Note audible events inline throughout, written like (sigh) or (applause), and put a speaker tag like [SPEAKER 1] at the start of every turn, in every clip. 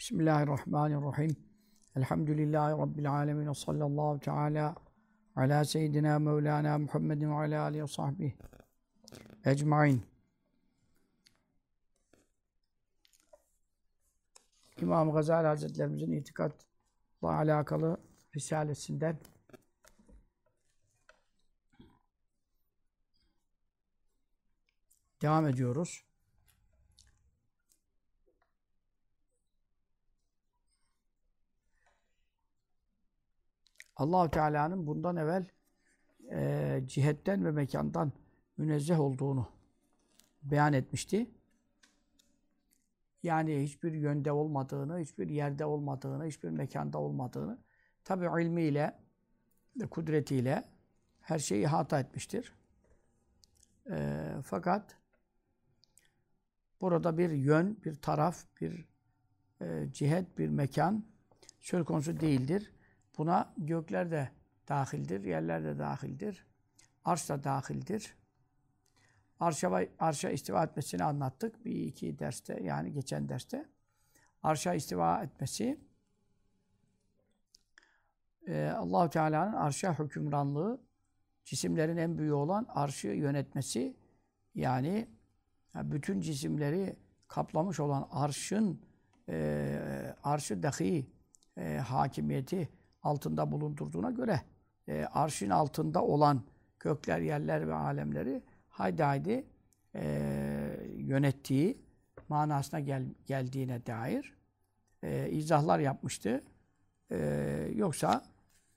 [SPEAKER 1] Bismillahirrahmanirrahim. Elhamdülillahi Rabbil alemin. Ve sallallahu teala ala seyyidina Mevlana Muhammedin ve ala alihi ve sahbihi ecmain. İmam Gazali Hazretlerimizin itikatla alakalı risalesinden devam ediyoruz. Allahu Teala'nın bundan evvel e, cihetten ve mekandan münezzeh olduğunu beyan etmişti. Yani hiçbir yönde olmadığını, hiçbir yerde olmadığını, hiçbir mekanda olmadığını tabi ilmiyle, kudretiyle her şeyi ihata etmiştir. E, fakat burada bir yön, bir taraf, bir e, cihet, bir mekan söz konusu değildir. Buna gökler de dahildir, yerler de dahildir. Arş da dahildir. Arşa, arşa istiva etmesini anlattık. Bir iki derste yani geçen derste. Arşa istiva etmesi e, Allahu Teala'nın arşa hükümranlığı cisimlerin en büyüğü olan arşı yönetmesi yani bütün cisimleri kaplamış olan arşın e, arşı dahi e, hakimiyeti altında bulundurduğuna göre e, arşın altında olan gökler, yerler ve alemleri haydi haydi e, yönettiği manasına gel, geldiğine dair e, izahlar yapmıştı. E, yoksa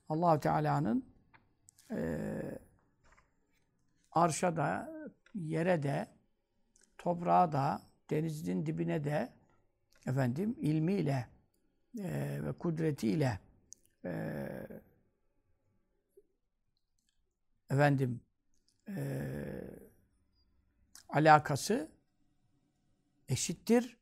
[SPEAKER 1] Allahu Teala'nın e, arşa da, yere de, toprağa da, denizin dibine de efendim ilmiyle e, ve kudretiyle e, efendim e, alakası eşittir.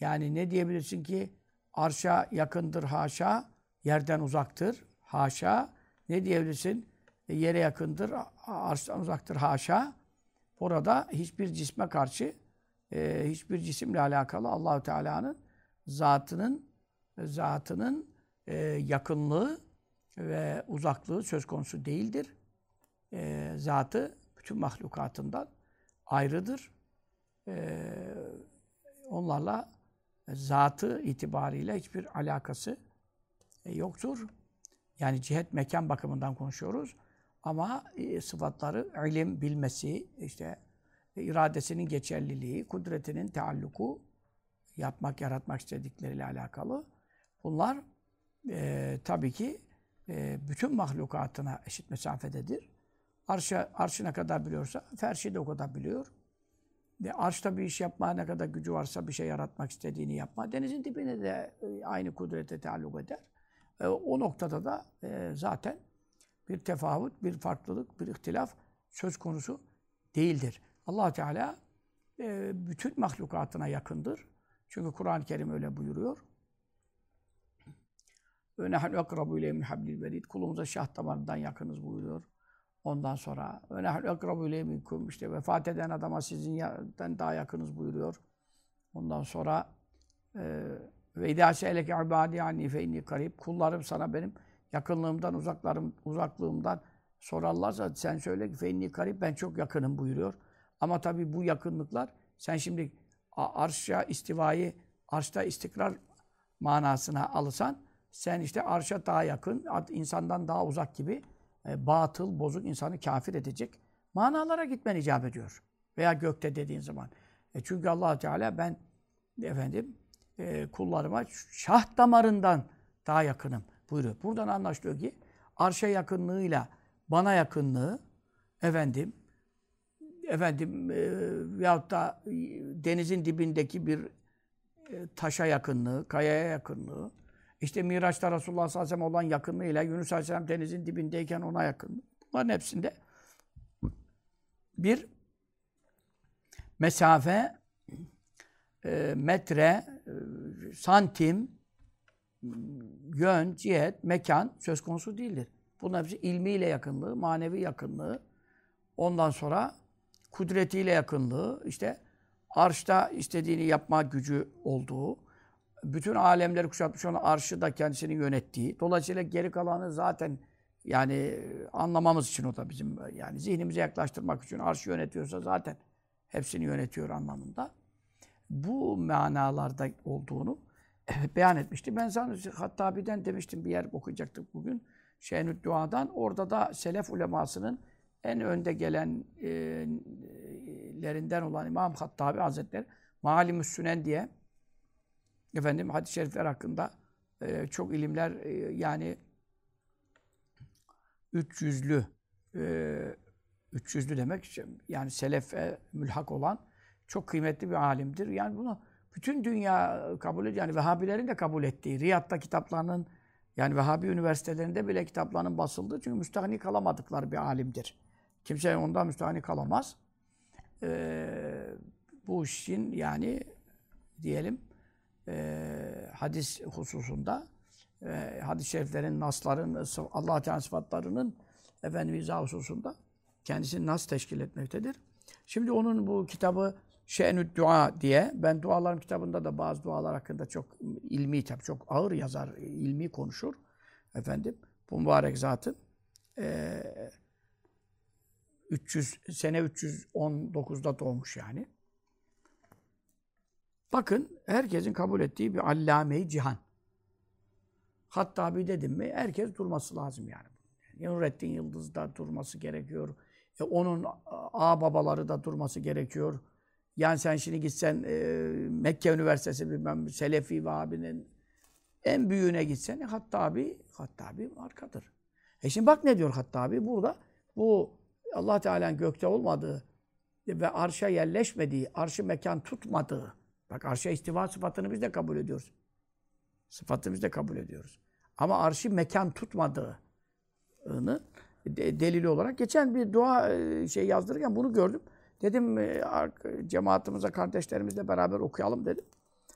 [SPEAKER 1] Yani ne diyebilirsin ki arşa yakındır haşa, yerden uzaktır haşa. Ne diyebilirsin? E, yere yakındır, arştan uzaktır haşa. Burada hiçbir cisme karşı, e, hiçbir cisimle alakalı Allahu Teala'nın zatının zatının e, yakınlığı ve uzaklığı söz konusu değildir. E, zatı bütün mahlukatından ayrıdır. E, onlarla zatı itibariyle hiçbir alakası e, yoktur. Yani cihet mekan bakımından konuşuyoruz. Ama e, sıfatları ilim bilmesi, işte e, iradesinin geçerliliği, kudretinin tealluku, yapmak, yaratmak istedikleriyle alakalı. Bunlar e, tabii ki e, bütün mahlukatına eşit mesafededir. Arşa, arşı kadar biliyorsa ferşi de o kadar biliyor. Ve arşta bir iş yapma ne kadar gücü varsa bir şey yaratmak istediğini yapma. Denizin dibine de aynı kudrete taalluk eder. E, o noktada da e, zaten bir tefavut, bir farklılık, bir ihtilaf söz konusu değildir. allah Teala e, bütün mahlukatına yakındır. Çünkü Kur'an-ı Kerim öyle buyuruyor. Ve nehnu akrabu ileyhi min hablil verid. Kulumuza şah damarından yakınız buyuruyor. Ondan sonra ve nehnu akrabu ileyhi minkum. işte vefat eden adama sizinden daha yakınız buyuruyor. Ondan sonra e, ve idâ se'eleke ibâdî anni fe inni karib. Kullarım sana benim yakınlığımdan, uzaklarım, uzaklığımdan sorarlarsa sen söyle ki fe inni karib ben çok yakınım buyuruyor. Ama tabii bu yakınlıklar sen şimdi arşa istivayı, arşta istikrar manasına alırsan sen işte arşa daha yakın, insandan daha uzak gibi e, batıl, bozuk insanı kafir edecek manalara gitmen icap ediyor. Veya gökte dediğin zaman. E çünkü allah Teala ben efendim e, kullarıma şah damarından daha yakınım buyuruyor. Buradan anlaşılıyor ki arşa yakınlığıyla bana yakınlığı efendim efendim e, veyahut da denizin dibindeki bir e, taşa yakınlığı, kayaya yakınlığı, işte Miraç'ta Resulullah sallallahu aleyhi ve olan yakınlığıyla Yunus aleyhisselam denizin dibindeyken ona yakın. Bunların hepsinde bir mesafe, e, metre, e, santim, yön, cihet, mekan söz konusu değildir. Bunlar hepsi ilmiyle yakınlığı, manevi yakınlığı, ondan sonra kudretiyle yakınlığı, işte arşta istediğini yapma gücü olduğu, bütün alemleri kuşatmış olan arşı da kendisinin yönettiği. Dolayısıyla geri kalanı zaten yani anlamamız için o da bizim yani zihnimize yaklaştırmak için arşı yönetiyorsa zaten hepsini yönetiyor anlamında. Bu manalarda olduğunu (laughs) beyan etmişti. Ben sana Hattabi'den demiştim bir yer okuyacaktık bugün. Şehnü't Dua'dan. Orada da Selef ulemasının en önde gelenlerinden olan İmam Hattabi Hazretleri Malim-i Sünen diye efendim hadis-i şerifler hakkında e, çok ilimler e, yani 300'lü e, 300'lü demek yani selefe mülhak olan çok kıymetli bir alimdir. Yani bunu bütün dünya kabul ediyor. Yani Vehhabilerin de kabul ettiği, Riyad'da kitaplarının yani Vehhabi üniversitelerinde bile kitaplarının basıldığı çünkü müstahni kalamadıkları bir alimdir. Kimse ondan müstahni kalamaz. Ee, bu işin yani diyelim e, hadis hususunda e, hadis-i şeriflerin, nasların, Allah Teala sıfatlarının efendim izah hususunda kendisini nasıl teşkil etmektedir. Şimdi onun bu kitabı Şe'nü Dua diye, ben dualarım kitabında da bazı dualar hakkında çok ilmi tabi çok ağır yazar, ilmi konuşur. Efendim, bu mübarek zatın e, 300 sene 319'da doğmuş yani. Bakın herkesin kabul ettiği bir allame-i cihan. Hatta bir dedim mi herkes durması lazım yani. Nurettin Yıldız da durması gerekiyor. E, onun a babaları da durması gerekiyor. Yani sen şimdi gitsen e, Mekke Üniversitesi bilmem Selefi Vahabi'nin en büyüğüne gitsen e, Hattabi, Hattabi markadır. E şimdi bak ne diyor Hattabi burada. Bu Allah Teala'nın gökte olmadığı ve arşa yerleşmediği, arşı mekan tutmadığı. Bak arşa istiva sıfatını biz de kabul ediyoruz. Sıfatını biz de kabul ediyoruz. Ama arşı mekan tutmadığını delili olarak geçen bir dua e, şey yazdırırken bunu gördüm. Dedim e, cemaatimize, kardeşlerimizle beraber okuyalım dedim.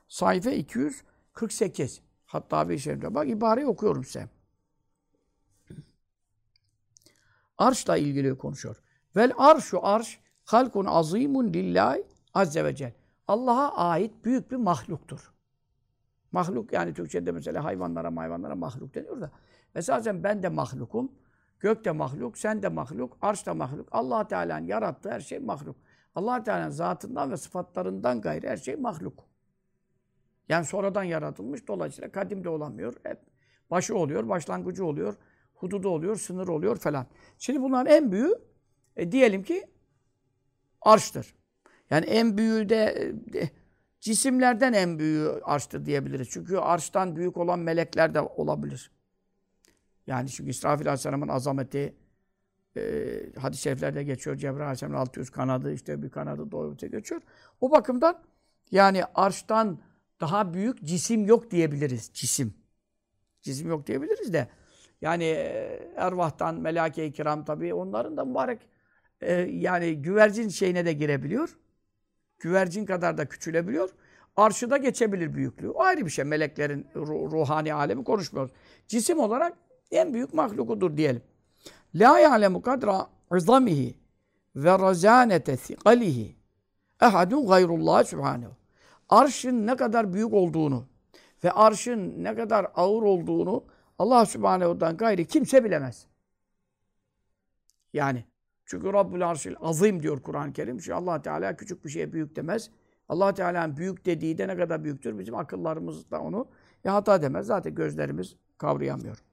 [SPEAKER 1] Sayfa 248. Hatta bir şerifte. Bak ibareyi okuyorum size. Arşla ilgili konuşuyor. Vel arşu arş halkun azimun lillahi azze ve cel. Allah'a ait büyük bir mahluktur. Mahluk yani Türkçe'de mesela hayvanlara hayvanlara mahluk deniyor da. Mesela ben de mahlukum. Gök de mahluk, sen de mahluk, arş da mahluk. allah Teala'nın yarattığı her şey mahluk. allah Teala'nın zatından ve sıfatlarından gayrı her şey mahluk. Yani sonradan yaratılmış. Dolayısıyla kadim de olamıyor. Hep başı oluyor, başlangıcı oluyor, hududu oluyor, sınır oluyor falan. Şimdi bunların en büyüğü e, diyelim ki arştır. Yani en büyüğü de e, cisimlerden en büyüğü arştır diyebiliriz. Çünkü arştan büyük olan melekler de olabilir. Yani çünkü İsrafil Aleyhisselam'ın azameti e, hadis-i şeriflerde geçiyor. Cebrail Aleyhisselam'ın 600 kanadı, işte bir kanadı doğrultuya geçiyor. O bakımdan yani arştan daha büyük cisim yok diyebiliriz. Cisim. Cisim yok diyebiliriz de. Yani e, ervahtan, melake-i kiram tabii onların da mübarek e, yani güvercin şeyine de girebiliyor. Güvercin kadar da küçülebiliyor. Arşı da geçebilir büyüklüğü. O ayrı bir şey. Meleklerin ruhani alemi konuşmuyoruz. Cisim olarak en büyük mahlukudur diyelim. La ya'lemu kadra izamihi ve razanete thikalihi ehadun gayrullah subhanehu. Arşın ne kadar büyük olduğunu ve arşın ne kadar ağır olduğunu Allah Subhanehu'dan gayri kimse bilemez. Yani çünkü Rabbül Arşil azim diyor Kur'an-ı Kerim. Çünkü Allah Teala küçük bir şeye büyük demez. Allah Teala'nın büyük dediği de ne kadar büyüktür? Bizim akıllarımız da onu e, hata demez. Zaten gözlerimiz kavrayamıyor.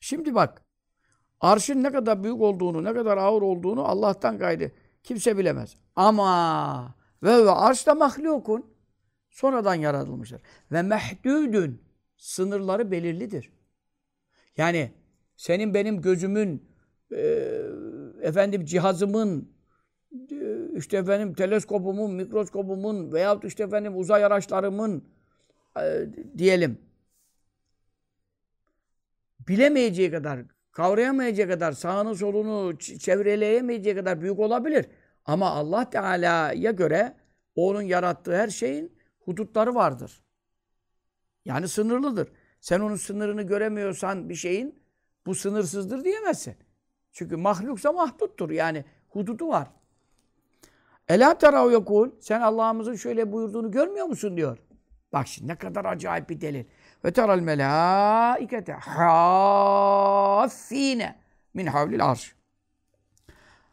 [SPEAKER 1] Şimdi bak. Arşın ne kadar büyük olduğunu, ne kadar ağır olduğunu Allah'tan gayrı kimse bilemez. Ama ve ve arş da mahlukun sonradan yaratılmıştır. Ve mehdudun sınırları belirlidir. Yani senin benim gözümün e, efendim cihazımın e, işte efendim teleskopumun, mikroskopumun veyahut işte efendim uzay araçlarımın e, diyelim bilemeyeceği kadar, kavrayamayacağı kadar, sağını solunu çevreleyemeyeceği kadar büyük olabilir. Ama Allah Teala'ya göre onun yarattığı her şeyin hudutları vardır. Yani sınırlıdır. Sen onun sınırını göremiyorsan bir şeyin bu sınırsızdır diyemezsin. Çünkü mahluksa mahduttur. Yani hududu var. Ela terav yekul. Sen Allah'ımızın şöyle buyurduğunu görmüyor musun diyor. Bak şimdi ne kadar acayip bir delil. Ve teral melâikete hâffîne min havlil arş.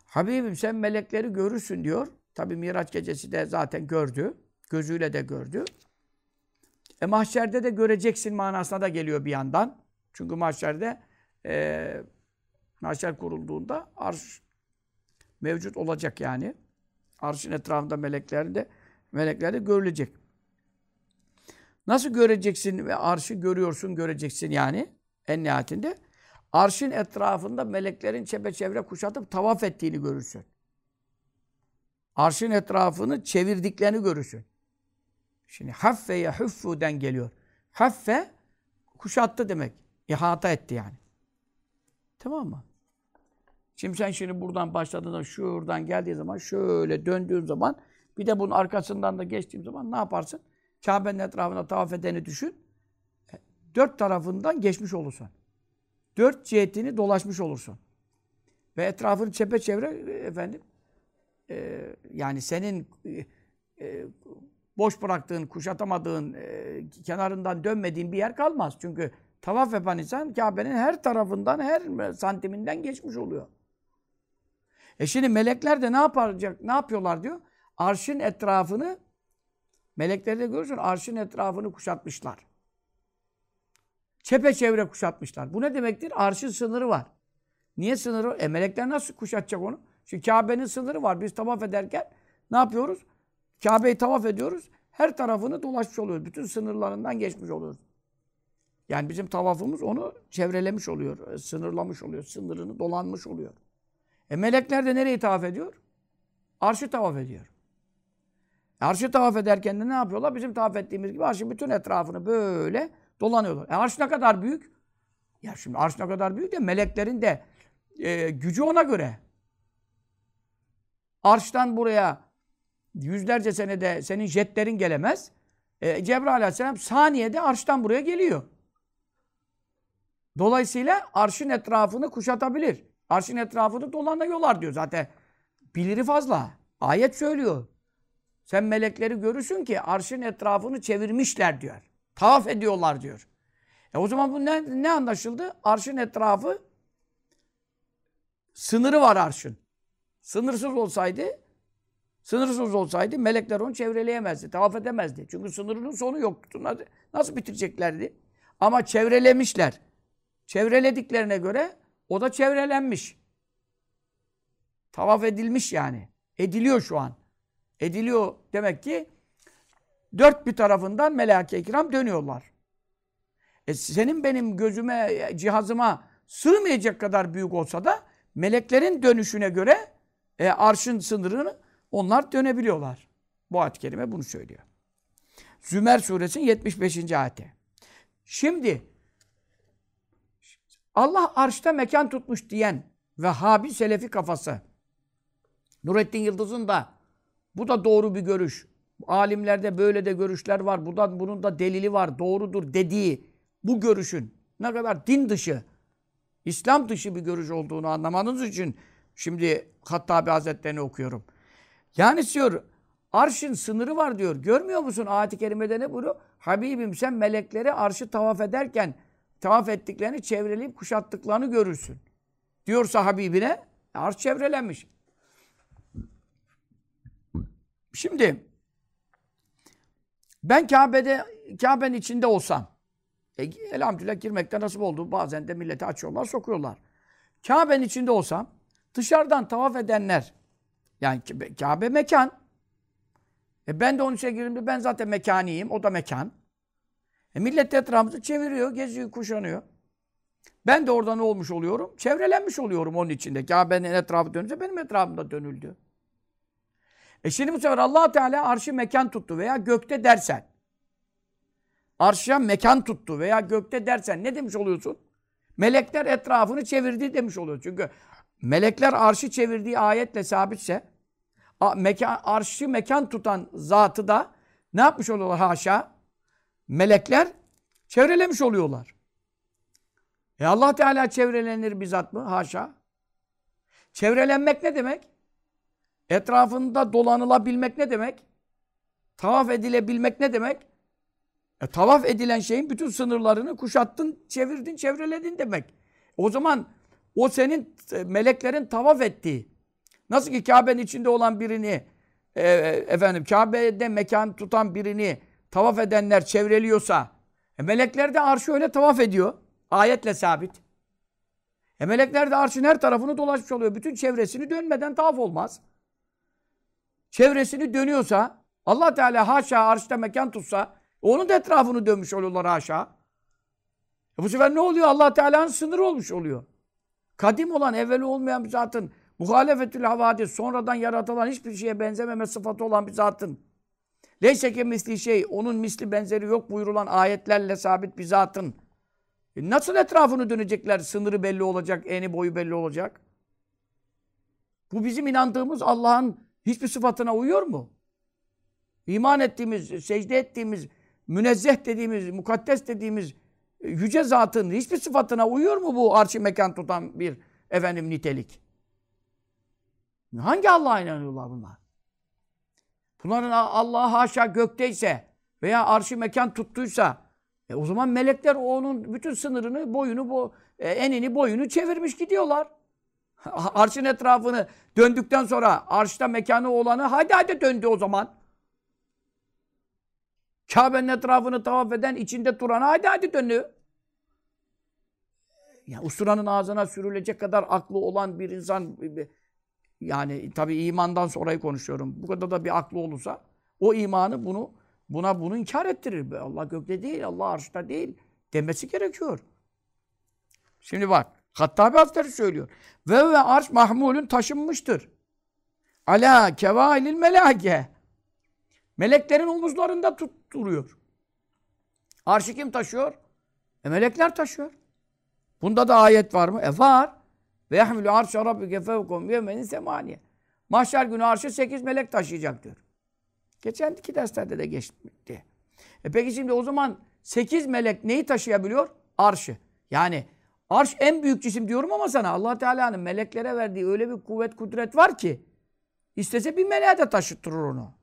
[SPEAKER 1] Habibim sen melekleri görürsün diyor. Tabi Miraç gecesi de zaten gördü. Gözüyle de gördü. E mahşerde de göreceksin manasına da geliyor bir yandan. Çünkü mahşerde e, mahşer kurulduğunda arş mevcut olacak yani. Arşın etrafında melekler de melekler de görülecek. Nasıl göreceksin ve arşı görüyorsun, göreceksin yani en nihayetinde? Arşın etrafında meleklerin çepeçevre kuşatıp tavaf ettiğini görürsün. Arşın etrafını çevirdiklerini görürsün. Şimdi haffe yahuffu'den geliyor. Haffe kuşattı demek. İhata etti yani. Tamam mı? Şimdi sen şimdi buradan başladığında şuradan geldiği zaman şöyle döndüğün zaman bir de bunun arkasından da geçtiğim zaman ne yaparsın? Kabe'nin etrafına tavaf edeni düşün. E, dört tarafından geçmiş olursun. Dört cihetini dolaşmış olursun. Ve etrafını çepeçevre e, efendim e, yani senin e, e, boş bıraktığın, kuşatamadığın, e, kenarından dönmediğin bir yer kalmaz. Çünkü tavaf yapan insan Kabe'nin her tarafından, her santiminden geçmiş oluyor. E şimdi melekler de ne yapacak, ne yapıyorlar diyor? Arşın etrafını, melekleri de görürsün, arşın etrafını kuşatmışlar. Çepeçevre kuşatmışlar. Bu ne demektir? Arşın sınırı var. Niye sınırı? E melekler nasıl kuşatacak onu? Çünkü Kabe'nin sınırı var. Biz tavaf ederken ne yapıyoruz? Kabe'yi tavaf ediyoruz. Her tarafını dolaşmış oluyoruz. Bütün sınırlarından geçmiş oluyoruz. Yani bizim tavafımız onu çevrelemiş oluyor. Sınırlamış oluyor. Sınırını dolanmış oluyor. E melekler de nereyi tavaf ediyor? Arşı tavaf ediyor. E, arşı tavaf ederken de ne yapıyorlar? Bizim tavaf ettiğimiz gibi arşın bütün etrafını böyle dolanıyorlar. E arş ne kadar büyük? Ya şimdi arş ne kadar büyük de meleklerin de e, gücü ona göre. Arştan buraya yüzlerce senede senin jetlerin gelemez. E, Cebrail aleyhisselam saniyede arştan buraya geliyor. Dolayısıyla arşın etrafını kuşatabilir. Arşın etrafını dolanıyorlar diyor zaten. Biliri fazla. Ayet söylüyor. Sen melekleri görürsün ki arşın etrafını çevirmişler diyor. Tavaf ediyorlar diyor. E o zaman bu ne, ne anlaşıldı? Arşın etrafı sınırı var arşın. Sınırsız olsaydı sınırsız olsaydı melekler onu çevreleyemezdi. Tavaf edemezdi. Çünkü sınırının sonu yoktu. Nasıl bitireceklerdi? Ama çevrelemişler. Çevrelediklerine göre o da çevrelenmiş. Tavaf edilmiş yani. Ediliyor şu an. Ediliyor demek ki dört bir tarafından melek-i kiram dönüyorlar. E senin benim gözüme, cihazıma sığmayacak kadar büyük olsa da meleklerin dönüşüne göre e, arşın sınırını onlar dönebiliyorlar. Bu ayet-i bunu söylüyor. Zümer suresinin 75. ayeti. Şimdi Allah arşta mekan tutmuş diyen Vehhabi Selefi kafası. Nurettin Yıldız'ın da bu da doğru bir görüş. Alimlerde böyle de görüşler var. Bu da, bunun da delili var. Doğrudur dediği bu görüşün ne kadar din dışı, İslam dışı bir görüş olduğunu anlamanız için şimdi Hattabi Hazretlerini okuyorum. Yani diyor arşın sınırı var diyor. Görmüyor musun ayet-i kerimede ne buyuruyor? Habibim sen melekleri arşı tavaf ederken tavaf ettiklerini çevreleyip kuşattıklarını görürsün. Diyorsa Habibine arş çevrelenmiş. Şimdi ben Kabe'de Kabe'nin içinde olsam e, elhamdülillah girmekte nasip oldu. Bazen de milleti açıyorlar, sokuyorlar. Kabe'nin içinde olsam dışarıdan tavaf edenler yani Kabe mekan. E ben de onun içine girdiğimde ben zaten mekaniyim. O da mekan. E millet etrafımızı çeviriyor, geziyor, kuşanıyor. Ben de orada ne olmuş oluyorum? Çevrelenmiş oluyorum onun içinde. Kabe'nin etrafı dönünce benim etrafımda dönüldü. E şimdi bu sefer allah Teala arşı mekan tuttu veya gökte dersen. Arşa mekan tuttu veya gökte dersen ne demiş oluyorsun? Melekler etrafını çevirdi demiş oluyor. Çünkü melekler arşı çevirdiği ayetle sabitse mekan, arşı mekan tutan zatı da ne yapmış oluyorlar haşa? Melekler çevrelemiş oluyorlar. E Allah Teala çevrelenir bizzat mı? Haşa. Çevrelenmek ne demek? Etrafında dolanılabilmek ne demek? Tavaf edilebilmek ne demek? E, tavaf edilen şeyin bütün sınırlarını kuşattın, çevirdin, çevreledin demek. O zaman o senin e, meleklerin tavaf ettiği. Nasıl ki Kabe'nin içinde olan birini e, efendim Kabe'de mekan tutan birini tavaf edenler çevreliyorsa e, melekler de arşı öyle tavaf ediyor. Ayetle sabit. E melekler de arşın her tarafını dolaşmış oluyor. Bütün çevresini dönmeden tavaf olmaz. Çevresini dönüyorsa Allah Teala haşa arşta mekan tutsa onun da etrafını dönmüş oluyorlar haşa. E bu sefer ne oluyor? Allah Teala'nın sınırı olmuş oluyor. Kadim olan, evveli olmayan bir zatın muhalefetül havadis, sonradan yaratılan hiçbir şeye benzememe sıfatı olan bir zatın Leyse misli şey, onun misli benzeri yok buyurulan ayetlerle sabit bir zatın. E nasıl etrafını dönecekler? Sınırı belli olacak, eni boyu belli olacak. Bu bizim inandığımız Allah'ın hiçbir sıfatına uyuyor mu? İman ettiğimiz, secde ettiğimiz, münezzeh dediğimiz, mukaddes dediğimiz e, yüce zatın hiçbir sıfatına uyuyor mu bu arşi mekan tutan bir efendim nitelik? Hangi Allah'a inanıyorlar bunlar? Bunların Allah haşa gökteyse veya arşi mekan tuttuysa e o zaman melekler onun bütün sınırını, boyunu, bo, e, enini, boyunu çevirmiş gidiyorlar. (laughs) Arşın etrafını döndükten sonra arşta mekanı olanı hadi hadi döndü o zaman. Kabe'nin etrafını tavaf eden içinde durana hadi hadi döndü. Ya usturanın ağzına sürülecek kadar aklı olan bir insan yani tabi imandan sonrayı konuşuyorum. Bu kadar da bir aklı olursa o imanı bunu buna bunu inkar ettirir. Allah gökte değil, Allah arşta değil demesi gerekiyor. Şimdi bak Hattabi Hazretleri söylüyor. Ve ve arş mahmulün taşınmıştır. Ala kevailil melake. Meleklerin omuzlarında tutturuyor. Arşı kim taşıyor? E melekler taşıyor. Bunda da ayet var mı? E var. Ve yahmilu arşa rabbike fevkum yemenin semaniye. Mahşer günü arşı sekiz melek taşıyacak diyor. Geçen iki derslerde de geçti. E peki şimdi o zaman sekiz melek neyi taşıyabiliyor? Arşı. Yani arş en büyük cisim diyorum ama sana allah Teala'nın meleklere verdiği öyle bir kuvvet, kudret var ki istese bir meleğe de taşıttırır onu.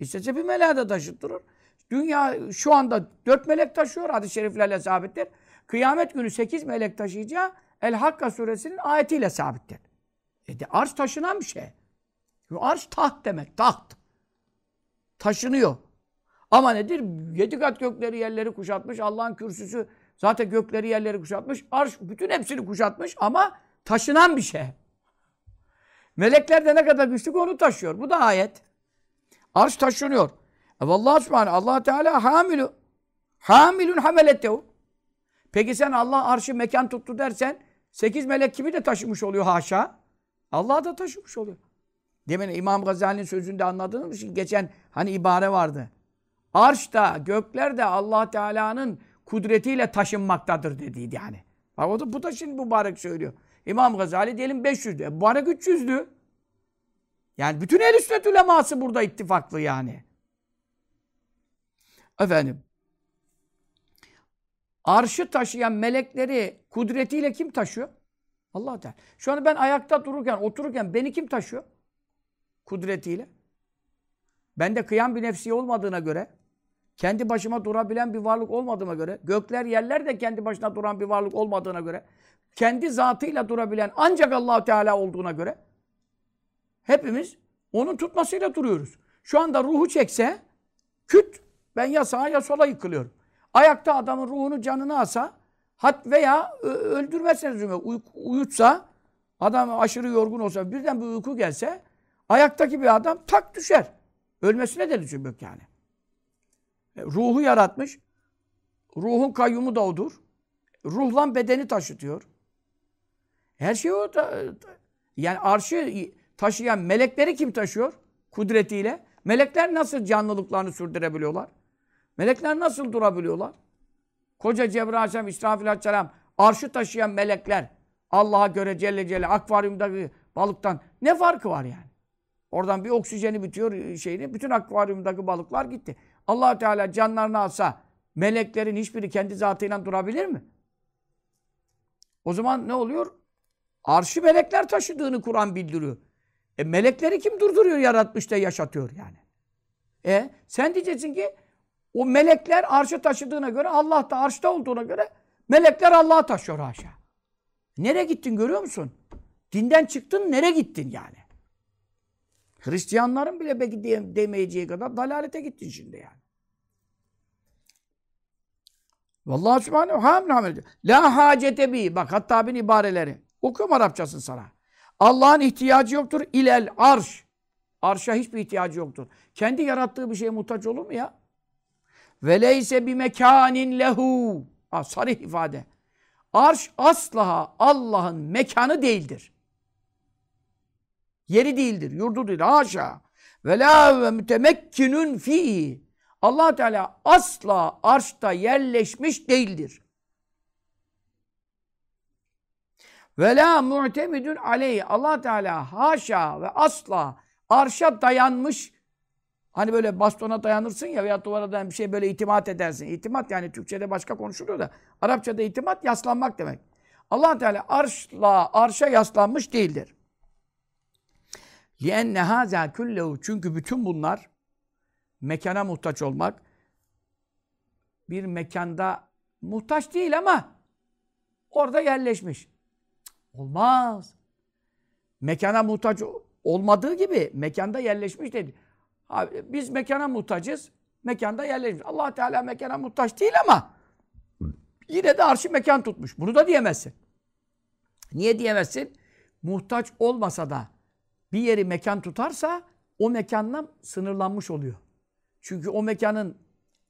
[SPEAKER 1] İstese bir meleğe de taşıttırır. Dünya şu anda dört melek taşıyor hadis-i şeriflerle sabittir. Kıyamet günü sekiz melek taşıyacağı El Hakka suresinin ayetiyle sabittir. E de arş taşınan bir şey. Arş taht demek, taht. Taşınıyor. Ama nedir? Yedi kat gökleri yerleri kuşatmış. Allah'ın kürsüsü zaten gökleri yerleri kuşatmış. Arş bütün hepsini kuşatmış ama taşınan bir şey. Melekler de ne kadar güçlü onu taşıyor. Bu da ayet. Arş taşınıyor. E vallahi subhanahu Allah Teala hamilu. Hamilun hameletehu. Peki sen Allah arşı mekan tuttu dersen sekiz melek kimi de taşımış oluyor haşa? Allah da taşımış oluyor. Demin İmam Gazali'nin sözünde anladığınız için geçen hani ibare vardı. Arş da gökler de Allah Teala'nın kudretiyle taşınmaktadır dediydi yani. Bak o da, bu da şimdi mübarek söylüyor. İmam Gazali diyelim 500'dü. E, mübarek 300'dü. Yani bütün el sünnet uleması burada ittifaklı yani. Efendim. Arşı taşıyan melekleri kudretiyle kim taşıyor? Allah Teala. Şu an ben ayakta dururken, otururken beni kim taşıyor? Kudretiyle. Bende kıyam bir nefsi olmadığına göre, kendi başıma durabilen bir varlık olmadığına göre, gökler yerler de kendi başına duran bir varlık olmadığına göre, kendi zatıyla durabilen ancak allah Teala olduğuna göre, hepimiz onun tutmasıyla duruyoruz. Şu anda ruhu çekse, küt, ben ya sağa ya sola yıkılıyorum. Ayakta adamın ruhunu canını alsa hat veya öldürmezseniz uy uyutsa adam aşırı yorgun olsa birden bir uyku gelse ayaktaki bir adam tak düşer. Ölmesine de lüzum yok yani. E, ruhu yaratmış. Ruhun kayyumu da odur. Ruhlan bedeni taşıtıyor. Her şey o da, yani arşı taşıyan melekleri kim taşıyor? Kudretiyle. Melekler nasıl canlılıklarını sürdürebiliyorlar? Melekler nasıl durabiliyorlar? Koca Cebrail Aleyhisselam, İsrafil Aleyhisselam, arşı taşıyan melekler Allah'a göre Celle Celle akvaryumdaki balıktan ne farkı var yani? Oradan bir oksijeni bitiyor şeyini, bütün akvaryumdaki balıklar gitti. allah Teala canlarını alsa meleklerin hiçbiri kendi zatıyla durabilir mi? O zaman ne oluyor? Arşı melekler taşıdığını Kur'an bildiriyor. E melekleri kim durduruyor, yaratmış da yaşatıyor yani. E sen diyeceksin ki o melekler arşı taşıdığına göre Allah da arşta olduğuna göre melekler Allah'a taşıyor haşa. Nereye gittin görüyor musun? Dinden çıktın nereye gittin yani? Hristiyanların bile belki demeyeceği kadar dalalete gittin şimdi yani. Vallahi Sübhanehu hamle La hacete bi. Bak hatta bin ibareleri. Okuyorum Arapçasını sana. Allah'ın ihtiyacı yoktur. İlel arş. Arşa hiçbir ihtiyacı yoktur. Kendi yarattığı bir şeye muhtaç olur mu ya? Ve leyse bi mekanin lehu. Ha, sarih ifade. Arş asla Allah'ın mekanı değildir. Yeri değildir, yurdu değil. Haşa. Ve la ve mütemekkinun fi. Allah Teala asla arşta yerleşmiş değildir. Ve la mu'temidun aleyhi. Allah Teala haşa ve asla arşa dayanmış. Hani böyle bastona dayanırsın ya veya duvara dayan bir şey böyle itimat edersin. İtimat yani Türkçe'de başka konuşuluyor da Arapçada itimat yaslanmak demek. Allah Teala arşla arşa yaslanmış değildir. لِأَنَّ هَذَا كُلَّهُ Çünkü bütün bunlar mekana muhtaç olmak bir mekanda muhtaç değil ama orada yerleşmiş. Olmaz. Mekana muhtaç olmadığı gibi mekanda yerleşmiş dedi. Abi, biz mekana muhtacız. Mekanda yerleşmiş. allah Teala mekana muhtaç değil ama yine de arşı mekan tutmuş. Bunu da diyemezsin. Niye diyemezsin? Muhtaç olmasa da bir yeri mekan tutarsa o mekanla sınırlanmış oluyor. Çünkü o mekanın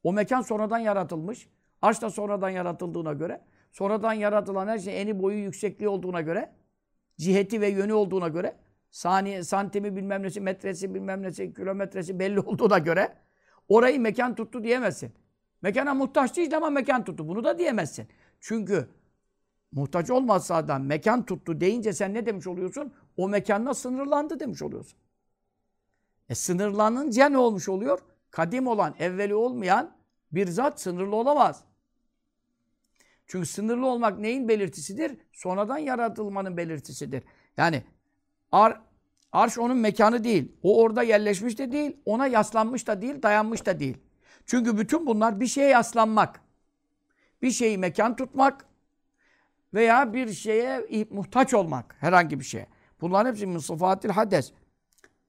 [SPEAKER 1] o mekan sonradan yaratılmış. Arş da sonradan yaratıldığına göre, sonradan yaratılan her şey eni boyu yüksekliği olduğuna göre, ciheti ve yönü olduğuna göre, saniye, santimi bilmem nesi, metresi bilmem nesi, kilometresi belli olduğuna göre orayı mekan tuttu diyemezsin. Mekana muhtaç değil ama mekan tuttu. Bunu da diyemezsin. Çünkü muhtaç olmazsa da mekan tuttu deyince sen ne demiş oluyorsun? O mekanla sınırlandı demiş oluyorsun. E sınırlanınca ne olmuş oluyor? Kadim olan, evveli olmayan bir zat sınırlı olamaz. Çünkü sınırlı olmak neyin belirtisidir? Sonradan yaratılmanın belirtisidir. Yani ar, arş onun mekanı değil. O orada yerleşmiş de değil. Ona yaslanmış da değil, dayanmış da değil. Çünkü bütün bunlar bir şeye yaslanmak. Bir şeyi mekan tutmak veya bir şeye muhtaç olmak. Herhangi bir şeye. Bunların hepsi min hades.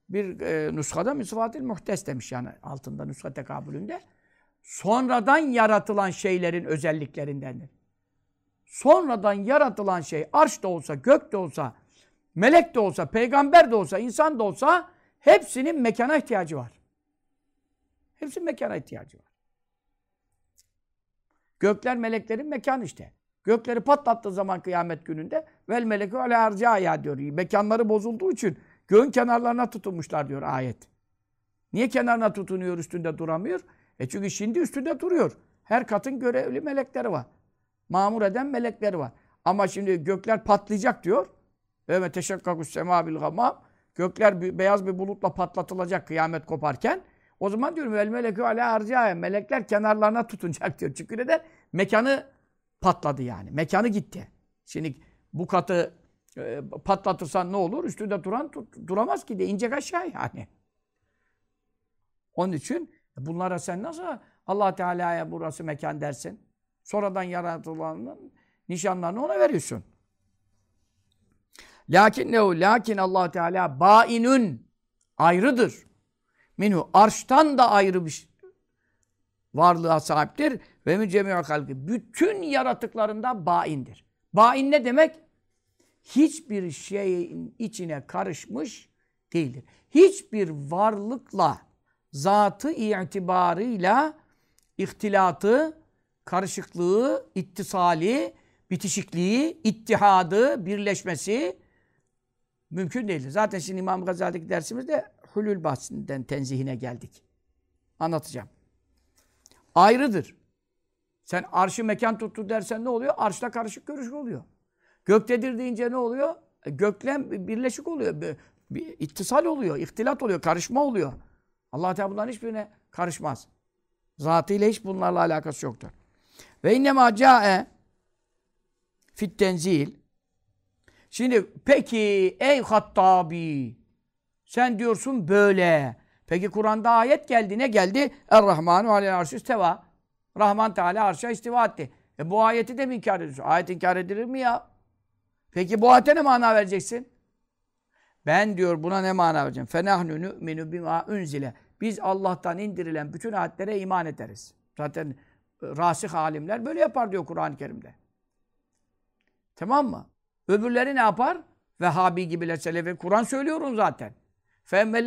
[SPEAKER 1] Bir e, nuskada min sıfatil muhtes demiş yani altında nuska tekabülünde. Sonradan yaratılan şeylerin özelliklerindendir. Sonradan yaratılan şey arş da olsa, gök de olsa, melek de olsa, peygamber de olsa, insan da olsa hepsinin mekana ihtiyacı var. Hepsinin mekana ihtiyacı var. Gökler meleklerin mekanı işte. Gökleri patlattığı zaman kıyamet gününde vel melekü ale harcaya diyor. Mekanları bozulduğu için göğün kenarlarına tutunmuşlar diyor ayet. Niye kenarına tutunuyor üstünde duramıyor? E çünkü şimdi üstünde duruyor. Her katın görevli melekleri var. Mamur eden melekleri var. Ama şimdi gökler patlayacak diyor. Ve teşekkakus sema bil gamam. Gökler beyaz bir bulutla patlatılacak kıyamet koparken. O zaman diyorum vel melekü ale harcaya. Melekler kenarlarına tutunacak diyor. Çünkü neden? Mekanı patladı yani. Mekanı gitti. Şimdi bu katı e, patlatırsan ne olur? Üstünde duran duramaz ki de inecek aşağı yani. Onun için bunlara sen nasıl Allah Teala'ya burası mekan dersin? Sonradan yaratılanın nişanlarını ona veriyorsun. Lakin ne Lakin Allah Teala bainun ayrıdır. Minhu arştan da ayrı bir varlığa sahiptir. Ve mücemi'u halkı. Bütün yaratıklarında baindir. Bain ne demek? Hiçbir şeyin içine karışmış değildir. Hiçbir varlıkla zatı itibarıyla ihtilatı, karışıklığı, ittisali, bitişikliği, ittihadı, birleşmesi mümkün değildir. Zaten şimdi İmam Gazali'deki dersimizde hulül bahsinden tenzihine geldik. Anlatacağım. Ayrıdır. Sen arşı mekan tuttu dersen ne oluyor? Arşla karışık görüş oluyor. Göktedir deyince ne oluyor? E, gökle birleşik oluyor. Bir, bir ittisal oluyor, ihtilat oluyor, karışma oluyor. Allah Teala bunların hiçbirine karışmaz. Zatıyla hiç bunlarla alakası yoktur. Ve innema ca'e fit tenzil. Şimdi peki ey Hattabi Sen diyorsun böyle. Peki Kur'an'da ayet geldi. Ne geldi? Er-Rahmanu alel arşi isteva. Rahman Teala arşa istiva etti. E bu ayeti de mi inkar ediyorsun? Ayet inkar edilir mi ya? Peki bu ayete ne mana vereceksin? Ben diyor buna ne mana vereceğim? Fenahnu nu'minu bima unzile. Biz Allah'tan indirilen bütün ayetlere iman ederiz. Zaten rasih alimler böyle yapar diyor Kur'an-ı Kerim'de. Tamam mı? Öbürleri ne yapar? Vehhabi gibiler selefi Kur'an söylüyorum zaten. فَاَمَّا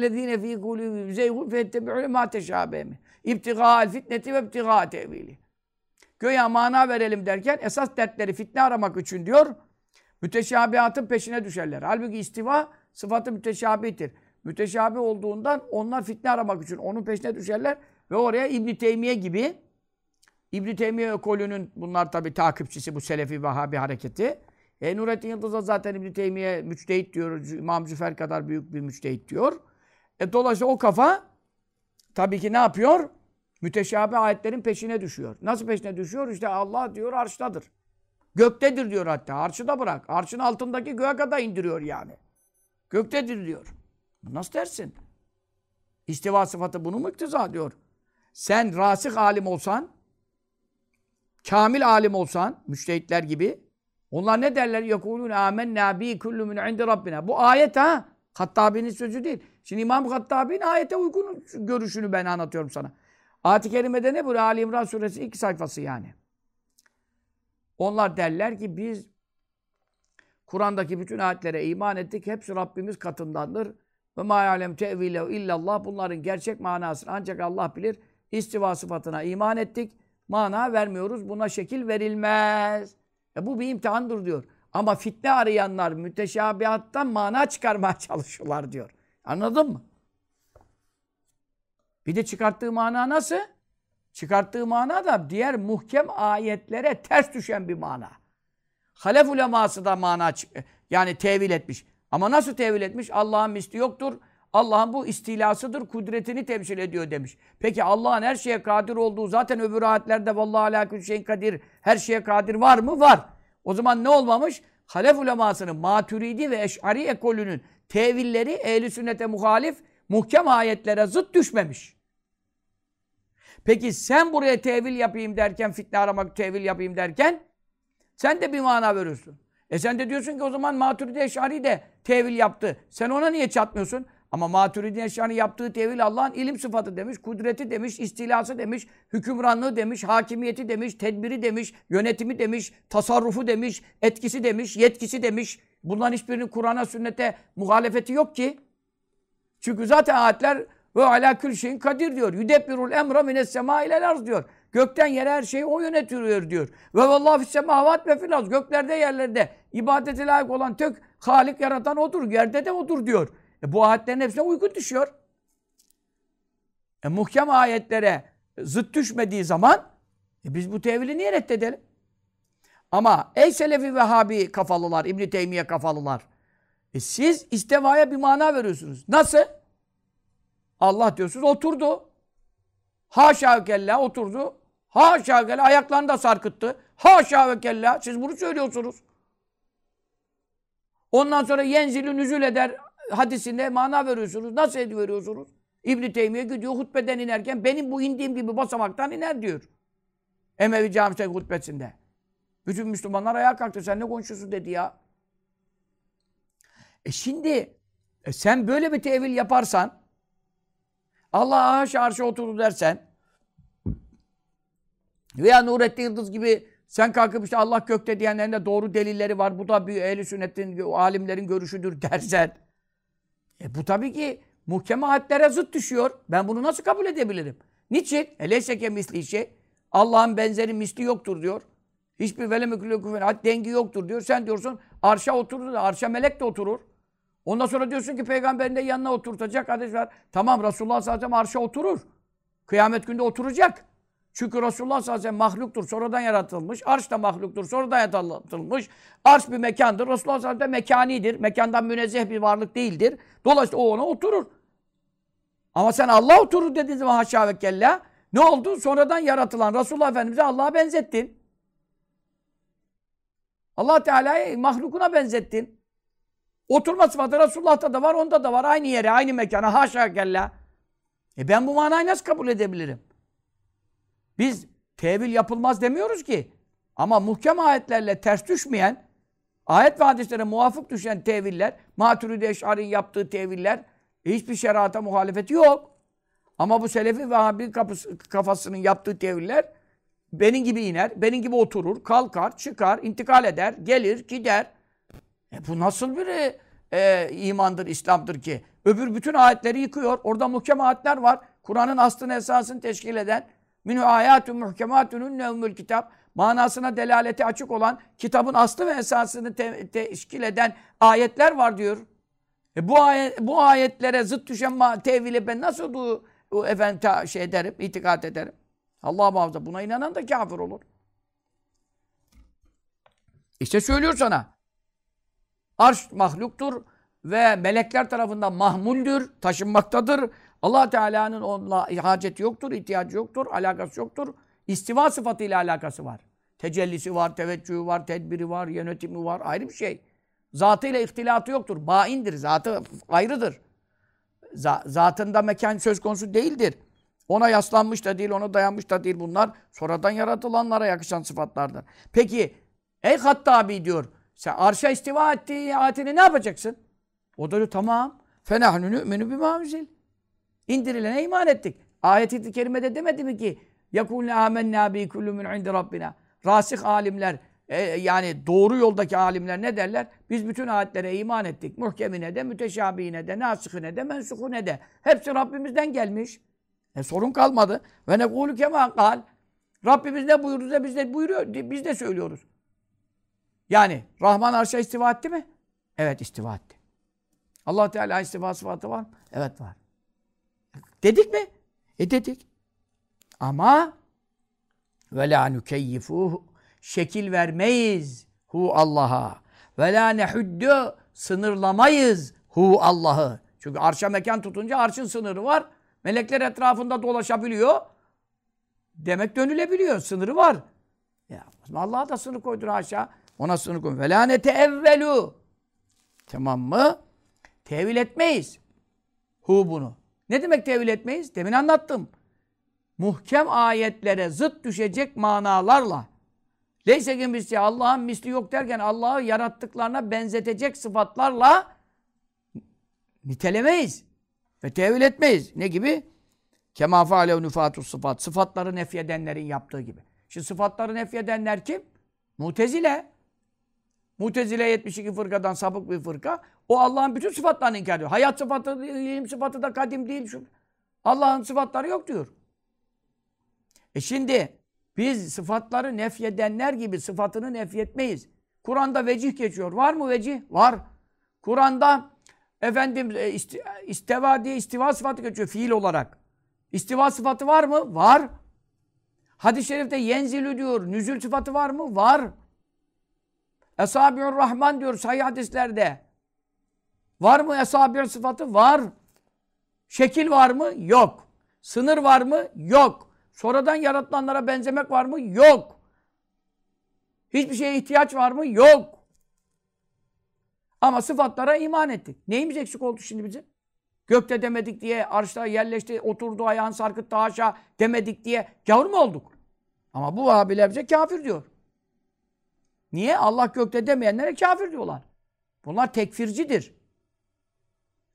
[SPEAKER 1] ف۪ي قُلُوبِهِمْ زَيْغُونَ فَيَتَّبِعُونَ مَا تَشَابَهَ مِنْهُ اِبْتِغَاءَ الْفِتْنَةِ وَاِبْتِغَاءَ تَوِيلِ Göya mana verelim derken esas dertleri fitne aramak için diyor. Müteşabihatın peşine düşerler. Halbuki istiva sıfatı müteşabihtir. Müteşabih olduğundan onlar fitne aramak için onun peşine düşerler ve oraya İbn Teymiye gibi İbn Teymiye ekolünün bunlar tabi takipçisi bu Selefi Vahabi hareketi. E, Nurettin Yıldız'a zaten İbn Teymiye müçtehit diyor. İmam Züfer kadar büyük bir müçtehit diyor. E, dolayısıyla o kafa tabii ki ne yapıyor? Müteşabih ayetlerin peşine düşüyor. Nasıl peşine düşüyor? İşte Allah diyor arştadır. Göktedir diyor hatta. Arşı da bırak. Arşın altındaki göğe kadar indiriyor yani. Göktedir diyor. Nasıl dersin? İstiva sıfatı bunu mu iktiza diyor? Sen rasih alim olsan, kamil alim olsan, müştehitler gibi, onlar ne derler? Yekulun amennâ bi kullu min indi rabbina. Bu ayet ha. Hattabi'nin sözü değil. Şimdi İmam Hattabi'nin ayete uygun görüşünü ben anlatıyorum sana. Ayet-i Kerime'de ne bu? Ali İmran suresi ilk sayfası yani. Onlar derler ki biz Kur'an'daki bütün ayetlere iman ettik. Hepsi Rabbimiz katındandır. Ve ma alem tevile illallah. Bunların gerçek manasını ancak Allah bilir. İstiva sıfatına iman ettik. Mana vermiyoruz. Buna şekil verilmez. E bu bir imtihandır diyor. Ama fitne arayanlar müteşabihattan mana çıkarmaya (laughs) çalışıyorlar diyor. Anladın mı? Bir de çıkarttığı mana nasıl? Çıkarttığı mana da diğer muhkem ayetlere ters düşen bir mana. Halef uleması da mana yani tevil etmiş. Ama nasıl tevil etmiş? Allah'ın misli yoktur. Allah'ın bu istilasıdır, kudretini temsil ediyor demiş. Peki Allah'ın her şeye kadir olduğu zaten öbür ayetlerde vallahi kül şeyin kadir, her şeye kadir var mı? Var. O zaman ne olmamış? Halef ulemasının maturidi ve eş'ari ekolünün tevilleri ehli sünnete muhalif muhkem ayetlere zıt düşmemiş. Peki sen buraya tevil yapayım derken, fitne aramak tevil yapayım derken sen de bir mana veriyorsun. E sen de diyorsun ki o zaman Maturidi Eş'ari de tevil yaptı. Sen ona niye çatmıyorsun? Ama Maturidi Eş'ari yaptığı tevil Allah'ın ilim sıfatı demiş, kudreti demiş, istilası demiş, hükümranlığı demiş, hakimiyeti demiş, tedbiri demiş, yönetimi demiş, tasarrufu demiş, etkisi demiş, yetkisi demiş. Bunların hiçbirinin Kur'an'a, sünnete muhalefeti yok ki. Çünkü zaten ayetler ve ala kül şeyin kadir diyor. Yudebbirul emra mines sema ile arz diyor. Gökten yere her şeyi o yönetiyor diyor. Ve vallahi fis semavat ve fil Göklerde yerlerde ibadete layık olan tök Halik yaratan odur. Yerde de odur diyor. E bu ayetlerin hepsine uygun düşüyor. E muhkem ayetlere zıt düşmediği zaman e biz bu tevili niye reddedelim? Ama ey Selefi Vehhabi kafalılar, İbn Teymiye kafalılar. E siz istevaya bir mana veriyorsunuz. Nasıl? Allah diyorsunuz oturdu. Haşa ve kella oturdu. Haşa ve kella ayaklarını da sarkıttı. Haşa ve kella. Siz bunu söylüyorsunuz. Ondan sonra yenzilü nüzül eder hadisinde mana veriyorsunuz. Nasıl veriyorsunuz? İbn Teymiye gidiyor hutbeden inerken benim bu indiğim gibi basamaktan iner diyor. Emevi Camisi hutbesinde. Bütün Müslümanlar ayağa kalktı. Sen ne konuşuyorsun dedi ya. E şimdi e sen böyle bir tevil yaparsan Allah haşa arşa oturdu dersen veya Nurettin Yıldız gibi sen kalkıp işte Allah gökte diyenlerin de doğru delilleri var. Bu da bir ehl sünnetin, alimlerin görüşüdür (laughs) dersen. E bu tabii ki muhkeme ayetlere zıt düşüyor. Ben bunu nasıl kabul edebilirim? Niçin? Eleşeke misli şey. Allah'ın benzeri misli yoktur diyor. Hiçbir vele mükülü dengi yoktur diyor. Sen diyorsun arşa oturur arşa melek de oturur. Ondan sonra diyorsun ki peygamberin de yanına oturtacak hadis var. Tamam Resulullah sallallahu aleyhi ve sellem arşa oturur. Kıyamet günde oturacak. Çünkü Resulullah sallallahu aleyhi ve sellem mahluktur, sonradan yaratılmış. Arş da mahluktur, sonradan yaratılmış. Arş bir mekandır. Resulullah sallallahu aleyhi ve sellem mekanidir. Mekandan münezzeh bir varlık değildir. Dolayısıyla o ona oturur. Ama sen Allah oturur dediğin zaman haşa ve kella ne oldu? Sonradan yaratılan Resulullah Efendimiz'e Allah'a benzettin. Allah Teala'yı mahlukuna benzettin. Oturma sıfatı Resulullah'ta da var, onda da var. Aynı yere, aynı mekana. Haşa kella. E ben bu manayı nasıl kabul edebilirim? Biz tevil yapılmaz demiyoruz ki. Ama muhkem ayetlerle ters düşmeyen, ayet ve hadislere muvafık düşen teviller, Maturidi Eş'ari'nin yaptığı teviller, hiçbir şerata muhalefeti yok. Ama bu Selefi ve Habi kafasının yaptığı teviller, benim gibi iner, benim gibi oturur, kalkar, çıkar, intikal eder, gelir, gider. E bu nasıl bir e, imandır, İslam'dır ki? Öbür bütün ayetleri yıkıyor. Orada muhkem ayetler var. Kur'an'ın aslını esasını teşkil eden minhu ayatun muhkematun nevmül kitap manasına delaleti açık olan kitabın aslı ve esasını te teşkil eden ayetler var diyor. E bu ayet bu ayetlere zıt düşen tevhili ben nasıl bu efendim şey ederim, itikat ederim? Allah muhafaza buna inanan da kafir olur. İşte söylüyor sana. Arş mahluktur ve melekler tarafından mahmuldür, taşınmaktadır. Allah Teala'nın onunla haceti yoktur, ihtiyacı yoktur, alakası yoktur. İstiva sıfatıyla alakası var. Tecellisi var, teveccühü var, tedbiri var, yönetimi var. Ayrı bir şey. Zatıyla ihtilatı yoktur. Baindir. Zatı ayrıdır. zatında mekan söz konusu değildir. Ona yaslanmış da değil, ona dayanmış da değil bunlar. Sonradan yaratılanlara yakışan sıfatlardır. Peki, ey Hattabi diyor, sen arşa istiva ettiği ayetini ne yapacaksın? O da diyor, tamam. Fenahnu nü'minu bimâmizil İndirilene iman ettik. Ayet-i kerimede demedi mi ki يَكُولْنَا آمَنَّا بِي كُلُّ مِنْ عِنْدِ رَبِّنَا Rasih alimler, e, yani doğru yoldaki alimler ne derler? Biz bütün ayetlere iman ettik. Muhkemine de, müteşabihine de, nasihine de, mensuhune de. Hepsi Rabbimizden gelmiş. E, sorun kalmadı. Ve nekulu kema kal. Rabbimiz ne buyurdu da biz de buyuruyor. Biz de söylüyoruz. Yani Rahman arşa istiva etti mi? Evet istiva etti. Allah Teala istiva sıfatı var mı? Evet var. Dedik mi? E dedik. Ama ve la nukeyyifuhu şekil vermeyiz hu Allah'a. Ve la nehuddu sınırlamayız hu Allah'ı. Çünkü arşa mekan tutunca arşın sınırı var. Melekler etrafında dolaşabiliyor. Demek dönülebiliyor. Sınırı var. Ya Allah'a da sınır koydur aşağı. Ona sınır koydur. Ve la evvelu. Tamam mı? Tevil etmeyiz. Hu bunu. Ne demek tevil etmeyiz? Demin anlattım. Muhkem ayetlere zıt düşecek manalarla Leyse ki misli Allah'ın misli yok derken Allah'ı yarattıklarına benzetecek sıfatlarla nitelemeyiz. Ve tevil etmeyiz. Ne gibi? Kema faalev nüfatus sıfat. Sıfatları nefyedenlerin yaptığı gibi. Şimdi sıfatları nefyedenler kim? Mutezile. Mutezile 72 fırkadan sapık bir fırka. O Allah'ın bütün sıfatlarını inkar ediyor. Hayat sıfatı, ilim sıfatı da kadim değil. Allah'ın sıfatları yok diyor. E şimdi biz sıfatları nefyedenler gibi sıfatını nefyetmeyiz. Kur'an'da vecih geçiyor. Var mı vecih? Var. Kur'an'da efendim e, isteva diye istiva sıfatı geçiyor fiil olarak. İstiva sıfatı var mı? Var. Hadis-i şerifte yenzilü diyor. Nüzül sıfatı var mı? Var. Esabi'ur Rahman diyor sahih hadislerde. Var mı esabi'ur sıfatı? Var. Şekil var mı? Yok. Sınır var mı? Yok. Sonradan yaratılanlara benzemek var mı? Yok. Hiçbir şeye ihtiyaç var mı? Yok. Ama sıfatlara iman ettik. Neyimiz eksik oldu şimdi bizim? Gökte demedik diye, arşta yerleşti, oturdu, ayağın sarkıttı aşağı demedik diye gavur mu olduk? Ama bu abiler bize kafir diyor. Niye? Allah gökte demeyenlere kafir diyorlar. Bunlar tekfircidir.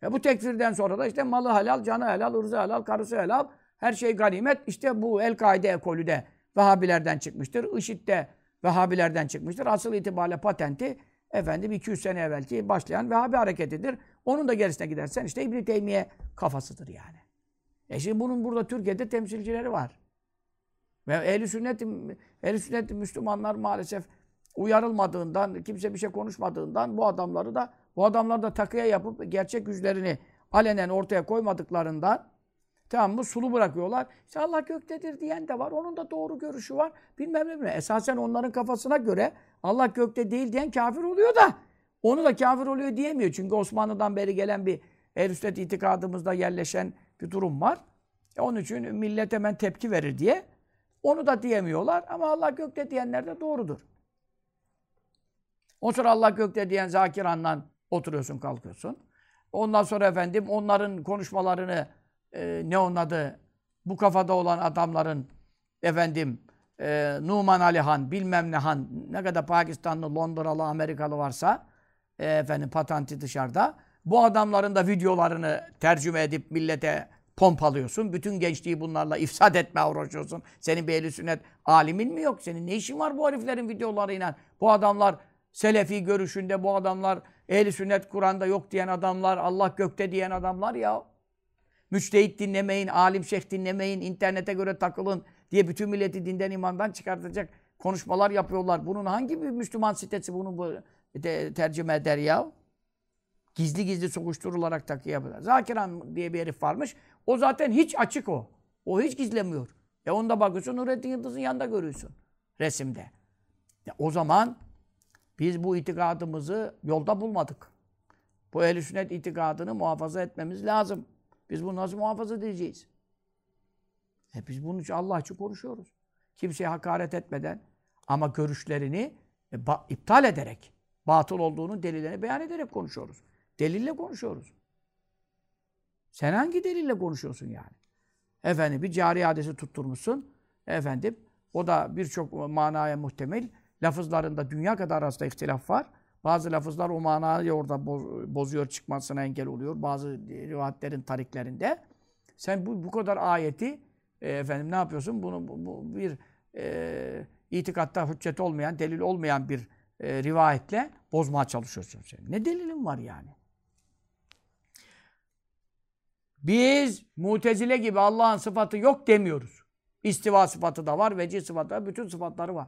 [SPEAKER 1] Ve bu tekfirden sonra da işte malı helal, canı helal, ırzı helal, karısı helal, her şey ganimet. İşte bu El-Kaide ekolü de Vehhabilerden çıkmıştır. IŞİD de Vehhabilerden çıkmıştır. Asıl itibariyle patenti efendim 200 sene evvelki başlayan Vehhabi hareketidir. Onun da gerisine gidersen işte İbn Teymiye kafasıdır yani. E şimdi bunun burada Türkiye'de temsilcileri var. Ve ehl sünnet ehl sünnet Müslümanlar maalesef uyarılmadığından, kimse bir şey konuşmadığından bu adamları da bu adamlar da takıya yapıp gerçek yüzlerini alenen ortaya koymadıklarından Tamam mı? Sulu bırakıyorlar. İşte Allah göktedir diyen de var. Onun da doğru görüşü var. Bilmem ne. Esasen onların kafasına göre Allah gökte değil diyen kafir oluyor da onu da kafir oluyor diyemiyor. Çünkü Osmanlı'dan beri gelen bir ehl itikadımızda yerleşen bir durum var. E onun için millet hemen tepki verir diye. Onu da diyemiyorlar ama Allah gökte diyenler de doğrudur. O sıra Allah gökte diyen Zakiran'la Oturuyorsun, kalkıyorsun. Ondan sonra efendim onların konuşmalarını e, ne onun adı bu kafada olan adamların efendim e, Numan Ali Han, bilmem ne Han, ne kadar Pakistanlı, Londralı, Amerikalı varsa e, efendim patenti dışarıda. Bu adamların da videolarını tercüme edip millete pompalıyorsun. Bütün gençliği bunlarla ifsad etme uğraşıyorsun. Senin bir sünnet alimin mi yok? Senin ne işin var bu heriflerin videolarıyla? Bu adamlar Selefi görüşünde, bu adamlar ehl sünnet Kur'an'da yok diyen adamlar, Allah gökte diyen adamlar ya. Müçtehit dinlemeyin, alim şeyh dinlemeyin, internete göre takılın diye bütün milleti dinden imandan çıkartacak konuşmalar yapıyorlar. Bunun hangi bir Müslüman sitesi bunu bu tercüme eder ya? Gizli gizli sokuşturularak takı yapıyorlar. Zakiran diye bir herif varmış. O zaten hiç açık o. O hiç gizlemiyor. E onda bakıyorsun Nurettin Yıldız'ın yanında görüyorsun. Resimde. Ya o zaman biz bu itikadımızı yolda bulmadık. Bu ehl sünnet itikadını muhafaza etmemiz lazım. Biz bunu nasıl muhafaza edeceğiz? E biz bunun için Allah için konuşuyoruz. Kimseye hakaret etmeden ama görüşlerini e, iptal ederek, batıl olduğunu delillerini beyan ederek konuşuyoruz. Delille konuşuyoruz. Sen hangi delille konuşuyorsun yani? Efendim bir cari hadisi tutturmuşsun. Efendim o da birçok manaya muhtemel. Lafızlarında dünya kadar arasında ihtilaf var. Bazı lafızlar o manayı orada bozuyor, çıkmasına engel oluyor. Bazı rivayetlerin tariklerinde. Sen bu, bu kadar ayeti e, efendim ne yapıyorsun? Bunu bu, bu bir e, itikatta hüccet olmayan, delil olmayan bir e, rivayetle bozmaya çalışıyorsun sen. Ne delilin var yani? Biz mutezile gibi Allah'ın sıfatı yok demiyoruz. İstiva sıfatı da var, vecih sıfatı da bütün sıfatları var.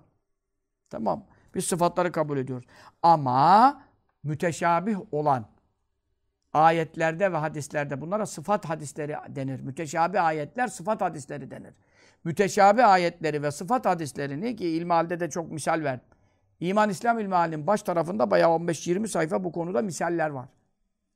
[SPEAKER 1] Tamam. Biz sıfatları kabul ediyoruz. Ama müteşabih olan ayetlerde ve hadislerde bunlara sıfat hadisleri denir. Müteşabih ayetler sıfat hadisleri denir. Müteşabih ayetleri ve sıfat hadislerini ki ilmihalde de çok misal ver. İman İslam ilmihalinin baş tarafında bayağı 15-20 sayfa bu konuda misaller var.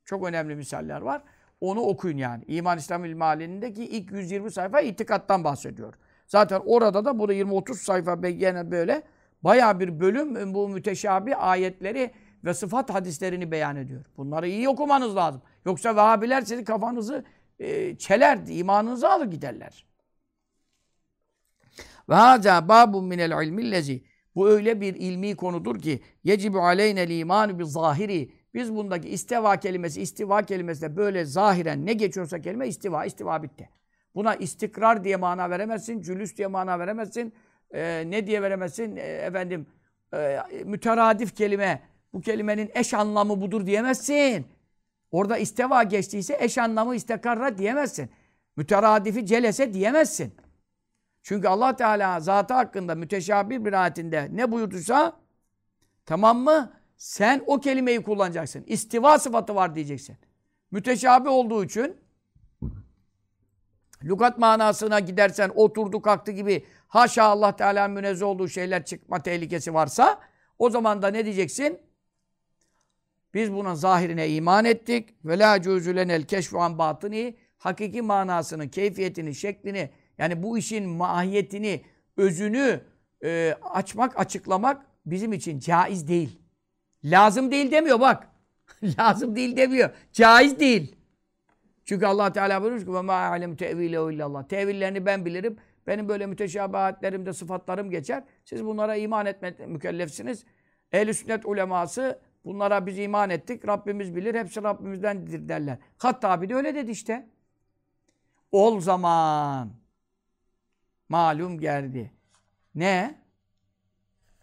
[SPEAKER 1] Çok önemli misaller var. Onu okuyun yani. İman İslam ilmihalindeki ilk 120 sayfa itikattan bahsediyor. Zaten orada da burada 20-30 sayfa gene böyle Baya bir bölüm bu müteşabi ayetleri ve sıfat hadislerini beyan ediyor. Bunları iyi okumanız lazım. Yoksa Vahabiler sizin kafanızı e, çeler, imanınızı alır giderler. Ve hâzâ bâbun minel ilmillezi bu öyle bir ilmi konudur ki yecibu aleynel imanu bi zahiri biz bundaki istiva kelimesi, istiva kelimesi de böyle zahiren ne geçiyorsa kelime istiva, istiva bitti. Buna istikrar diye mana veremezsin, cülüs diye mana veremezsin, e, ne diye veremezsin? E, efendim e, müteradif kelime. Bu kelimenin eş anlamı budur diyemezsin. Orada isteva geçtiyse eş anlamı istekarra diyemezsin. Müteradifi celese diyemezsin. Çünkü Allah Teala zatı hakkında müteşabih bir ayetinde ne buyurduysa tamam mı? Sen o kelimeyi kullanacaksın. İstiva sıfatı var diyeceksin. Müteşabih olduğu için Lugat manasına gidersen oturdu kalktı gibi haşa Allah Teala münezzeh olduğu şeyler çıkma tehlikesi varsa o zaman da ne diyeceksin? Biz buna zahirine iman ettik. Ve la cüzülenel keşfu an batını hakiki manasını, keyfiyetini, şeklini yani bu işin mahiyetini, özünü e, açmak, açıklamak bizim için caiz değil. Lazım değil demiyor bak. (laughs) Lazım değil demiyor. Caiz değil. Çünkü Allah Teala buyurmuş ki ve ma alem tevilehu illallah. Tevillerini ben bilirim. Benim böyle müteşabihatlerimde sıfatlarım geçer. Siz bunlara iman etme mükellefsiniz. Ehl-i sünnet uleması bunlara biz iman ettik. Rabbimiz bilir. Hepsi Rabbimizdendir derler. Hatta bir de öyle dedi işte. Ol zaman malum geldi. Ne?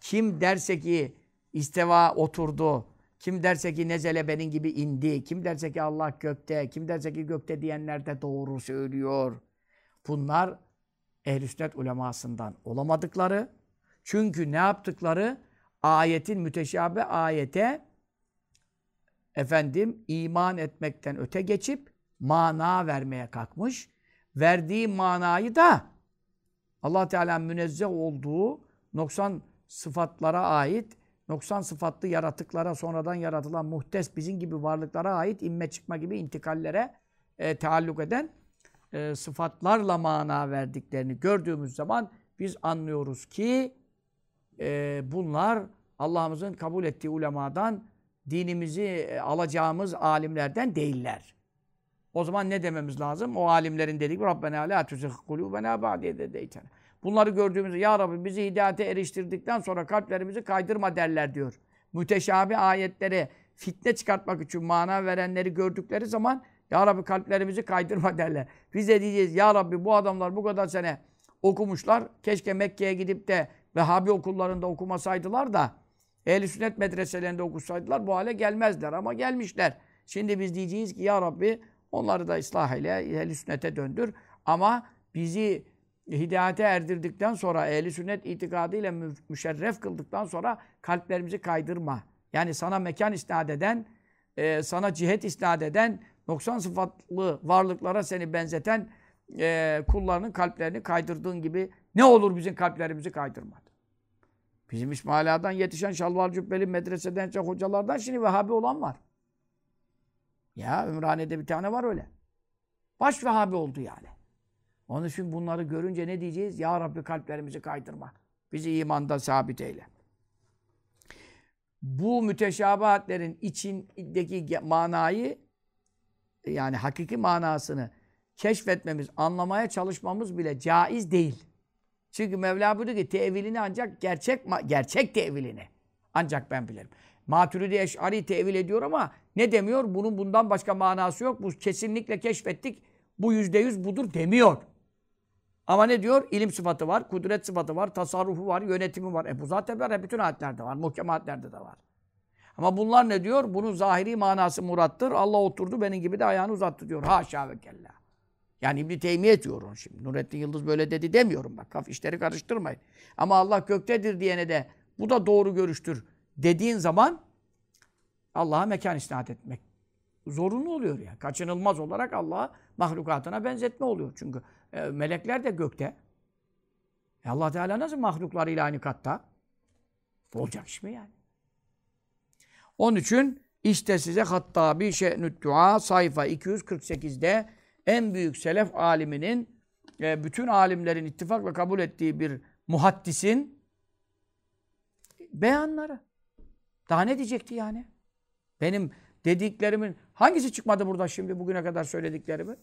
[SPEAKER 1] Kim derse ki isteva oturdu, kim derse ki nezele benim gibi indi. Kim derse ki Allah gökte. Kim derse ki gökte diyenler de doğru söylüyor. Bunlar ehl sünnet ulemasından olamadıkları. Çünkü ne yaptıkları? Ayetin müteşabe ayete efendim iman etmekten öte geçip mana vermeye kalkmış. Verdiği manayı da Allah Teala münezzeh olduğu noksan sıfatlara ait noksan sıfatlı yaratıklara, sonradan yaratılan muhtes bizim gibi varlıklara ait inme çıkma gibi intikallere e, taalluk eden e, sıfatlarla mana verdiklerini gördüğümüz zaman biz anlıyoruz ki e, bunlar Allah'ımızın kabul ettiği ulemadan dinimizi e, alacağımız alimlerden değiller. O zaman ne dememiz lazım? O alimlerin dediği Rabbena la tuzigh kulubena ba'de. Bunları gördüğümüzde ya Rabbi bizi hidayete eriştirdikten sonra kalplerimizi kaydırma derler diyor. Müteşabi ayetlere fitne çıkartmak için mana verenleri gördükleri zaman ya Rabbi kalplerimizi kaydırma derler. Biz de diyeceğiz ya Rabbi bu adamlar bu kadar sene okumuşlar. Keşke Mekke'ye gidip de Vehhabi okullarında okumasaydılar da Ehl-i Sünnet medreselerinde okusaydılar bu hale gelmezler ama gelmişler. Şimdi biz diyeceğiz ki ya Rabbi onları da ıslah ile Ehl-i Sünnet'e döndür. Ama bizi hidayete erdirdikten sonra Ehl-i Sünnet itikadıyla mü müşerref kıldıktan sonra kalplerimizi kaydırma. Yani sana mekan isnat eden, e, sana cihet isnat eden, noksan sıfatlı varlıklara seni benzeten e, kullarının kalplerini kaydırdığın gibi ne olur bizim kalplerimizi kaydırmadı. Bizim İsmail Ağa'dan yetişen şalvar cübbeli medreseden hocalardan şimdi Vehhabi olan var. Ya Ümraniye'de bir tane var öyle. Baş Vehhabi oldu yani. Onun için bunları görünce ne diyeceğiz? Ya Rabbi kalplerimizi kaydırma. Bizi imanda sabit eyle. Bu müteşabihatlerin içindeki manayı yani hakiki manasını keşfetmemiz, anlamaya çalışmamız bile caiz değil. Çünkü Mevla buyuruyor ki tevilini ancak gerçek gerçek tevilini ancak ben bilirim. Maturidi Eş'ari tevil ediyor ama ne demiyor? Bunun bundan başka manası yok. Bu kesinlikle keşfettik. Bu yüzde yüz budur demiyor. Ama ne diyor? İlim sıfatı var, kudret sıfatı var, tasarrufu var, yönetimi var. E bu zaten var. Bütün ayetlerde var. Muhkematlerde de var. Ama bunlar ne diyor? Bunun zahiri manası murattır. Allah oturdu benim gibi de ayağını uzattı diyor. Haşa ve kella. Yani İbn-i Teymiye diyor onu şimdi. Nurettin Yıldız böyle dedi demiyorum bak. Kaf işleri karıştırmayın. Ama Allah göktedir diyene de bu da doğru görüştür dediğin zaman Allah'a mekan isnat etmek zorunlu oluyor ya. Yani. Kaçınılmaz olarak Allah'a mahlukatına benzetme oluyor. Çünkü e, melekler de gökte. E Allah Teala nasıl mahluklarıyla aynı katta? Olacak iş mi yani? Onun için işte size hatta bir şe'nü't dua sayfa 248'de en büyük selef aliminin e, bütün alimlerin ittifakla kabul ettiği bir muhaddisin beyanları. Daha ne diyecekti yani? Benim dediklerimin hangisi çıkmadı burada şimdi bugüne kadar söylediklerimi?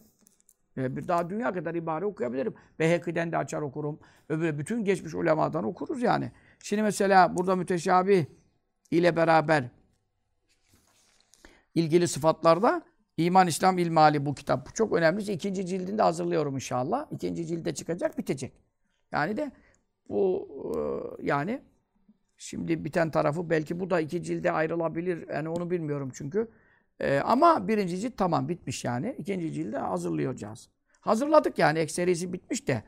[SPEAKER 1] E, bir daha dünya kadar ibare okuyabilirim. Behekiden de açar okurum. Öbür bütün geçmiş ulemadan okuruz yani. Şimdi mesela burada müteşabih ile beraber ilgili sıfatlarda İman İslam İlmali bu kitap. Bu çok önemli. İkinci cildinde hazırlıyorum inşallah. İkinci cilde çıkacak, bitecek. Yani de bu e, yani şimdi biten tarafı belki bu da iki cilde ayrılabilir. Yani onu bilmiyorum çünkü. Ee, ama birinci cilt tamam bitmiş yani. İkinci cilde hazırlayacağız. Hazırladık yani ekserisi bitmiş de.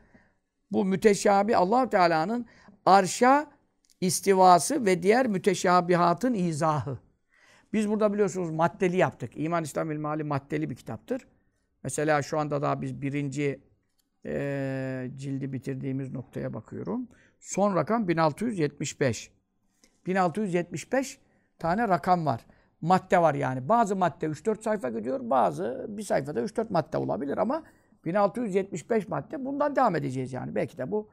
[SPEAKER 1] Bu müteşabi allah Teala'nın arşa istivası ve diğer müteşabihatın izahı. Biz burada biliyorsunuz maddeli yaptık. İman İslam İlmali maddeli bir kitaptır. Mesela şu anda daha biz birinci e, cildi bitirdiğimiz noktaya bakıyorum. Son rakam 1675. 1675 tane rakam var. Madde var yani. Bazı madde 3-4 sayfa gidiyor. Bazı bir sayfada 3-4 madde olabilir ama 1675 madde. Bundan devam edeceğiz yani. Belki de bu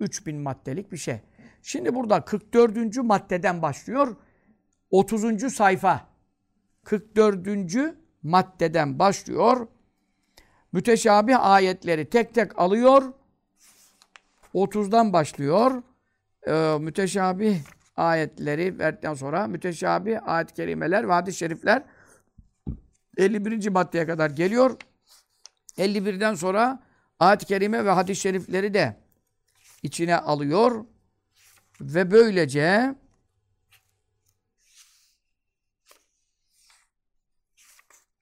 [SPEAKER 1] 3000 maddelik bir şey. Şimdi burada 44. maddeden başlıyor. 30. sayfa 44. maddeden başlıyor. Müteşabih ayetleri tek tek alıyor. 30'dan başlıyor. Ee, müteşabih ayetleri verdikten sonra müteşabih ayet-i kerimeler ve hadis-i şerifler 51. maddeye kadar geliyor. 51'den sonra ayet-i kerime ve hadis-i şerifleri de içine alıyor. Ve böylece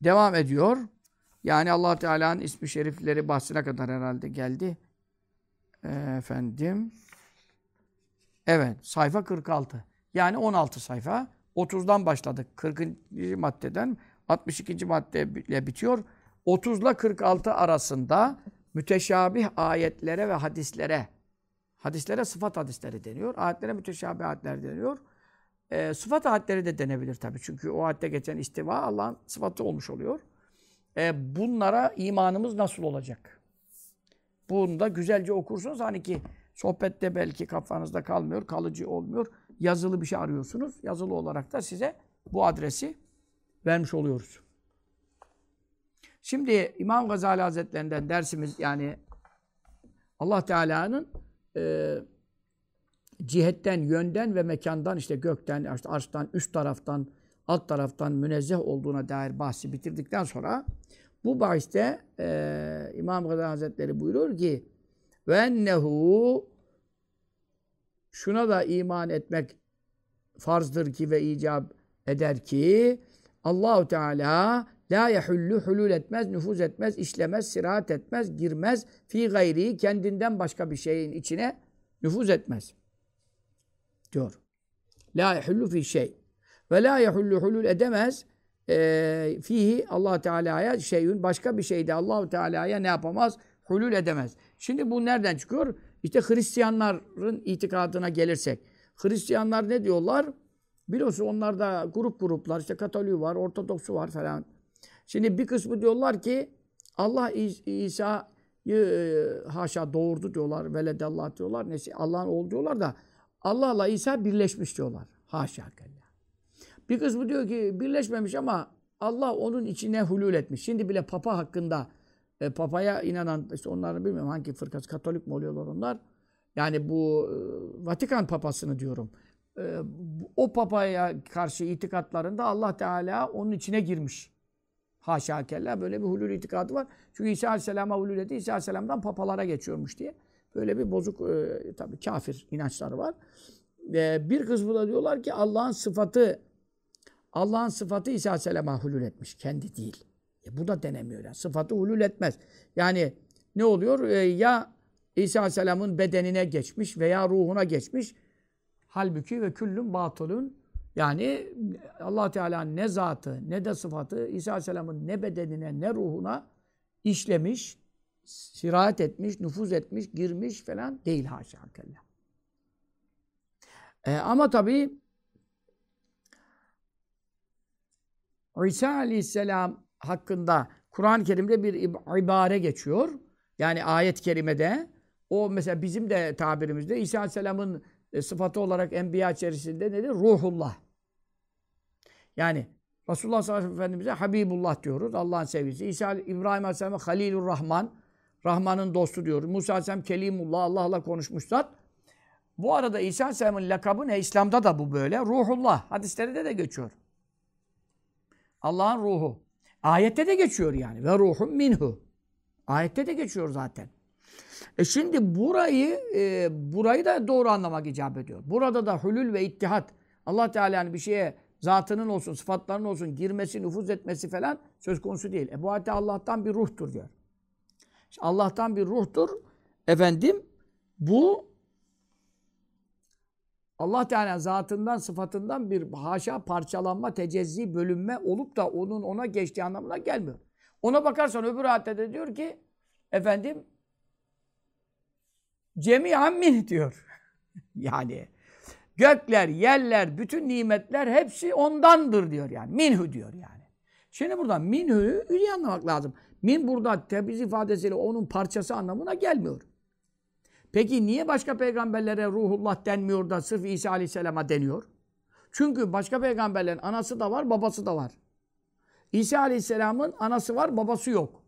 [SPEAKER 1] devam ediyor. Yani allah Teala'nın ismi şerifleri bahsine kadar herhalde geldi. Efendim. Evet. Sayfa 46. Yani 16 sayfa. 30'dan başladık. 40. maddeden 62. maddeyle bitiyor. 30 ile 46 arasında müteşabih ayetlere ve hadislere hadislere sıfat hadisleri deniyor. Ayetlere müteşabih ayetler deniyor. E, sıfat ayetleri de denebilir tabii. Çünkü o ayette geçen istiva Allah'ın sıfatı olmuş oluyor. E, bunlara imanımız nasıl olacak? Bunu da güzelce okursunuz. Hani ki sohbette belki kafanızda kalmıyor, kalıcı olmuyor. Yazılı bir şey arıyorsunuz. Yazılı olarak da size bu adresi vermiş oluyoruz. Şimdi İmam Gazali Hazretlerinden dersimiz yani Allah Teala'nın e, cihetten, yönden ve mekandan işte gökten, işte arştan, üst taraftan, alt taraftan münezzeh olduğuna dair bahsi bitirdikten sonra bu bahiste e, İmam Gazali Hazretleri buyurur ki ve ennehu şuna da iman etmek farzdır ki ve icap eder ki Allahu Teala la yahullu hulul etmez, nüfuz etmez, işlemez, sirahat etmez, girmez fi gayri kendinden başka bir şeyin içine nüfuz etmez. Diyor. La yahullu fi şey. Ve la yahullu hulul edemez e, fihi Allah Teala'ya şeyün başka bir şeyde Allahu Teala'ya ne yapamaz? Hulul edemez. Şimdi bu nereden çıkıyor? İşte Hristiyanların itikadına gelirsek. Hristiyanlar ne diyorlar? Biliyorsun onlarda grup gruplar işte Katolik var, Ortodoksu var falan. Şimdi bir kısmı diyorlar ki Allah İsa'yı e, haşa doğurdu diyorlar. Veledallah diyorlar. Neyse Allah'ın oğlu diyorlar da Allah'la İsa birleşmiş diyorlar. Haşa kella. Bir kısmı diyor ki birleşmemiş ama Allah onun içine hulul etmiş. Şimdi bile Papa hakkında e, Papa'ya inanan, işte onları bilmiyorum hangi fırkası, Katolik mi oluyorlar onlar? Yani bu e, Vatikan Papasını diyorum. E, o Papa'ya karşı itikatlarında Allah Teala onun içine girmiş. Haşa kella böyle bir hulul itikadı var. Çünkü İsa Aleyhisselam'a hulul etti. İsa Aleyhisselam'dan papalara geçiyormuş diye. Böyle bir bozuk e, tabii kafir inançları var. E, bir kısmı da diyorlar ki Allah'ın sıfatı Allah'ın sıfatı İsa Aleyhisselam'a hulul etmiş. Kendi değil. E bu da denemiyor. Yani. Sıfatı hulul etmez. Yani ne oluyor? E, ya İsa Aleyhisselam'ın bedenine geçmiş veya ruhuna geçmiş. Halbuki ve küllün batılın yani allah Teala'nın ne zatı ne de sıfatı İsa Aleyhisselam'ın ne bedenine ne ruhuna işlemiş, sirayet etmiş, nüfuz etmiş, girmiş falan değil haşa kella. E, ama tabii İsa Aleyhisselam hakkında Kur'an-ı Kerim'de bir ibare geçiyor. Yani ayet-i kerimede o mesela bizim de tabirimizde İsa Aleyhisselam'ın e, sıfatı olarak enbiya içerisinde nedir? Ruhullah. Yani Resulullah sallallahu aleyhi ve Efendimiz'e Habibullah diyoruz. Allah'ın sevgisi. İsa İbrahim Aleyhisselam'a Halilur Rahman. Rahman'ın dostu diyoruz. Musa Aleyhisselam Kelimullah. Allah'la konuşmuşlar. Bu arada İsa Aleyhisselam'ın lakabı ne? İslam'da da bu böyle. Ruhullah. Hadislerde de geçiyor. Allah'ın ruhu. Ayette de geçiyor yani. Ve ruhum minhu. Ayette de geçiyor zaten. E şimdi burayı e, burayı da doğru anlamak icap ediyor. Burada da hulül ve ittihat. Allah Teala'nın bir şeye zatının olsun, sıfatlarının olsun girmesi, nüfuz etmesi falan söz konusu değil. E bu hatta Allah'tan bir ruhtur diyor. İşte Allah'tan bir ruhtur. Efendim bu Allah Teala zatından, sıfatından bir haşa parçalanma, tecezzi, bölünme olup da onun ona geçtiği anlamına gelmiyor. Ona bakarsan öbür ayette de diyor ki efendim cemiyen min diyor. (laughs) yani gökler, yerler, bütün nimetler hepsi ondandır diyor yani. Minhu diyor yani. Şimdi burada minhu'yu iyi anlamak lazım. Min burada tebiz ifadesiyle onun parçası anlamına gelmiyor. Peki niye başka peygamberlere ruhullah denmiyor da sırf İsa Aleyhisselam'a deniyor? Çünkü başka peygamberlerin anası da var, babası da var. İsa Aleyhisselam'ın anası var, babası yok.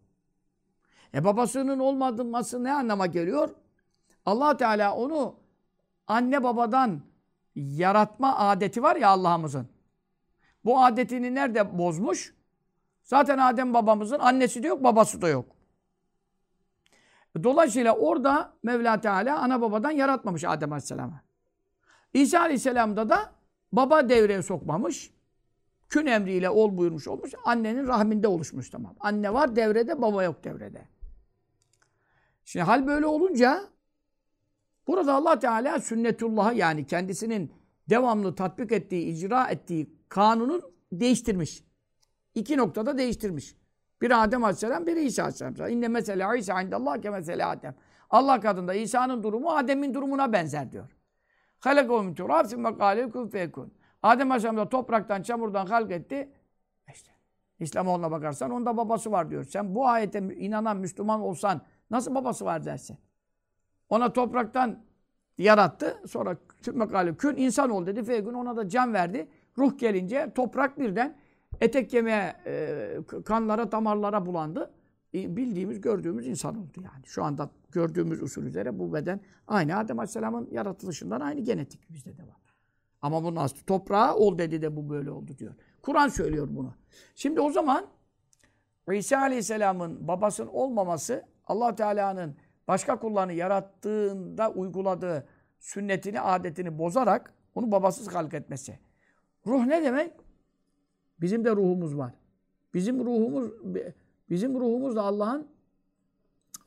[SPEAKER 1] E babasının olmaması ne anlama geliyor? allah Teala onu anne babadan yaratma adeti var ya Allah'ımızın. Bu adetini nerede bozmuş? Zaten Adem babamızın annesi de yok, babası da yok. Dolayısıyla orada Mevla Teala ana babadan yaratmamış Adem Aleyhisselam'ı. İsa Aleyhisselam'da da baba devreye sokmamış. Kün emriyle ol buyurmuş olmuş. Annenin rahminde oluşmuş tamam. Anne var devrede, baba yok devrede. Şimdi hal böyle olunca burada Allah Teala sünnetullah'ı yani kendisinin devamlı tatbik ettiği, icra ettiği kanunun değiştirmiş. İki noktada değiştirmiş. Bir Adem Aleyhisselam, biri İsa Aleyhisselam. İnne mesela İsa indallah ke mesela Adem. Allah katında İsa'nın durumu Adem'in durumuna benzer diyor. Halekâhu min turâb sümme kâle kun fekun. Adem Aleyhisselam da topraktan, çamurdan halk etti. İşte İslamoğlu'na bakarsan onda babası var diyor. Sen bu ayete inanan Müslüman olsan nasıl babası var dersin? Ona topraktan yarattı. Sonra sümme kâle kün insan ol dedi. Fekun ona da can verdi. Ruh gelince toprak birden etek kemiğe, e, kanlara, damarlara bulandı. E, bildiğimiz, gördüğümüz insan oldu yani. Şu anda gördüğümüz usul üzere bu beden aynı Adem Aleyhisselam'ın yaratılışından aynı genetik bizde de var. Ama bu nasıl? Toprağa ol dedi de bu böyle oldu diyor. Kur'an söylüyor bunu. Şimdi o zaman İsa Aleyhisselam'ın babasının olmaması allah Teala'nın başka kullarını yarattığında uyguladığı sünnetini, adetini bozarak onu babasız halk etmesi. Ruh ne demek? Bizim de ruhumuz var. Bizim ruhumuz bizim ruhumuz da Allah'ın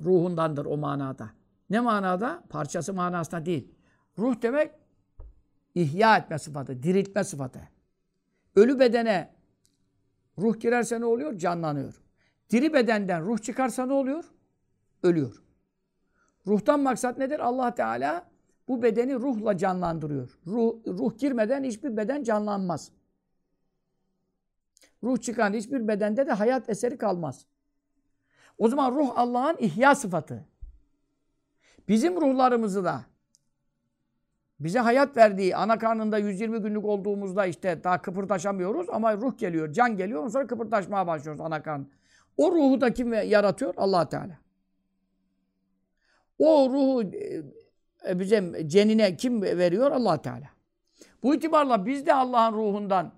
[SPEAKER 1] ruhundandır o manada. Ne manada? Parçası manasında değil. Ruh demek ihya etme sıfatı, diriltme sıfatı. Ölü bedene ruh girerse ne oluyor? Canlanıyor. Diri bedenden ruh çıkarsa ne oluyor? Ölüyor. Ruhtan maksat nedir? Allah Teala bu bedeni ruhla canlandırıyor. Ruh, ruh girmeden hiçbir beden canlanmaz. Ruh çıkan hiçbir bedende de hayat eseri kalmaz. O zaman ruh Allah'ın ihya sıfatı. Bizim ruhlarımızı da bize hayat verdiği ana karnında 120 günlük olduğumuzda işte daha kıpırdaşamıyoruz ama ruh geliyor, can geliyor. Sonra kıpırdaşmaya başlıyoruz ana karn. O ruhu da kim yaratıyor? allah Teala. O ruhu e, bize cenine kim veriyor? allah Teala. Bu itibarla biz de Allah'ın ruhundan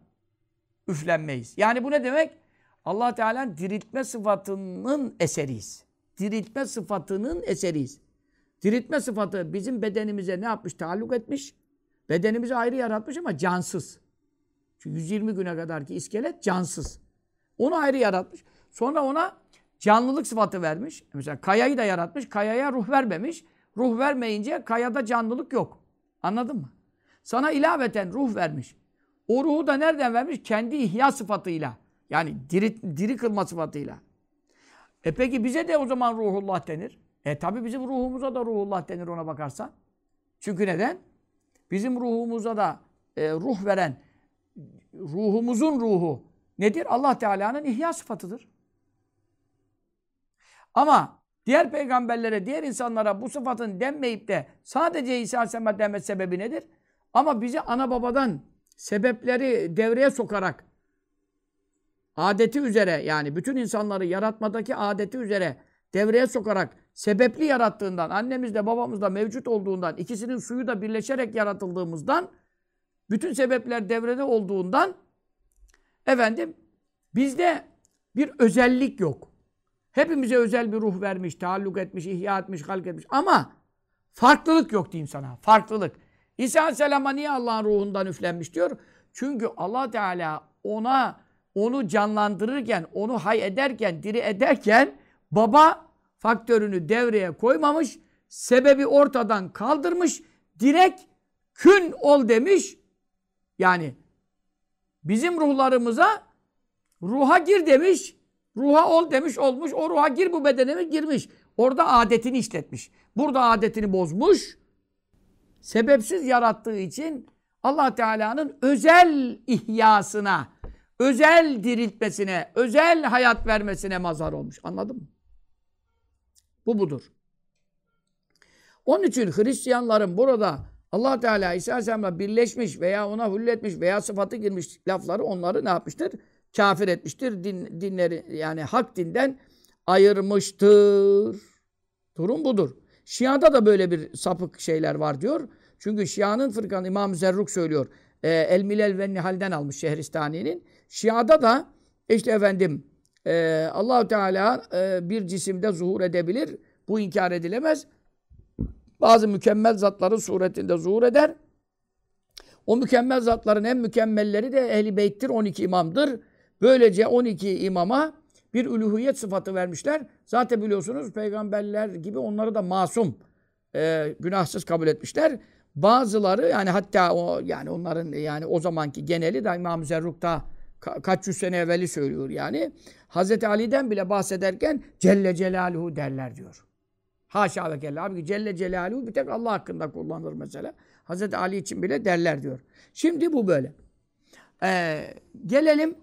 [SPEAKER 1] üflenmeyiz. Yani bu ne demek? allah Teala'nın diriltme sıfatının eseriyiz. Diriltme sıfatının eseriyiz. Diriltme sıfatı bizim bedenimize ne yapmış? Taalluk etmiş. Bedenimizi ayrı yaratmış ama cansız. Çünkü 120 güne kadar ki iskelet cansız. Onu ayrı yaratmış. Sonra ona canlılık sıfatı vermiş. Mesela kayayı da yaratmış. Kayaya ruh vermemiş. Ruh vermeyince kayada canlılık yok. Anladın mı? Sana ilaveten ruh vermiş. O ruhu da nereden vermiş? Kendi ihya sıfatıyla. Yani diri, diri kılma sıfatıyla. E peki bize de o zaman ruhullah denir. E tabi bizim ruhumuza da ruhullah denir ona bakarsan. Çünkü neden? Bizim ruhumuza da e, ruh veren, ruhumuzun ruhu nedir? Allah Teala'nın ihya sıfatıdır. Ama diğer peygamberlere, diğer insanlara bu sıfatın denmeyip de sadece İsa Aleyhisselam'a denme sebebi nedir? Ama bizi ana babadan sebepleri devreye sokarak adeti üzere yani bütün insanları yaratmadaki adeti üzere devreye sokarak sebepli yarattığından, annemizde babamızda mevcut olduğundan, ikisinin suyu da birleşerek yaratıldığımızdan, bütün sebepler devrede olduğundan efendim bizde bir özellik yok. Hepimize özel bir ruh vermiş, taalluk etmiş, ihya etmiş, halk etmiş. Ama farklılık yok diyeyim sana. Farklılık. İsa Aleyhisselam'a niye Allah'ın ruhundan üflenmiş diyor? Çünkü Allah Teala ona onu canlandırırken, onu hay ederken, diri ederken baba faktörünü devreye koymamış, sebebi ortadan kaldırmış, direkt kün ol demiş. Yani bizim ruhlarımıza ruha gir demiş, ruha ol demiş olmuş, o ruha gir bu bedene mi girmiş. Orada adetini işletmiş. Burada adetini bozmuş. Sebepsiz yarattığı için Allah Teala'nın özel ihyasına, özel diriltmesine, özel hayat vermesine mazhar olmuş. Anladın mı? Bu budur. Onun için Hristiyanların burada allah Teala İsa Aleyhisselam'la birleşmiş veya ona hulletmiş veya sıfatı girmiş lafları onları ne yapmıştır? Kafir etmiştir. Din, dinleri yani hak dinden ayırmıştır. Durum budur. Şia'da da böyle bir sapık şeyler var diyor. Çünkü Şia'nın fırkanı İmam Zerruk söylüyor. E, El Milel ve Nihal'den almış Şehristani'nin. Şia'da da işte efendim e, allah Teala e, bir cisimde zuhur edebilir. Bu inkar edilemez. Bazı mükemmel zatların suretinde zuhur eder. O mükemmel zatların en mükemmelleri de Ehl-i Beyt'tir, 12 imamdır. Böylece 12 imama bir üluhiyet sıfatı vermişler. Zaten biliyorsunuz peygamberler gibi onları da masum, e, günahsız kabul etmişler. Bazıları yani hatta o yani onların yani o zamanki geneli de İmam Zerruk'ta ka kaç yüz sene evveli söylüyor yani. Hazreti Ali'den bile bahsederken Celle Celaluhu derler diyor. Haşa ve kella. Abi Celle Celaluhu bir tek Allah hakkında kullanılır mesela. Hazreti Ali için bile derler diyor. Şimdi bu böyle. Ee, gelelim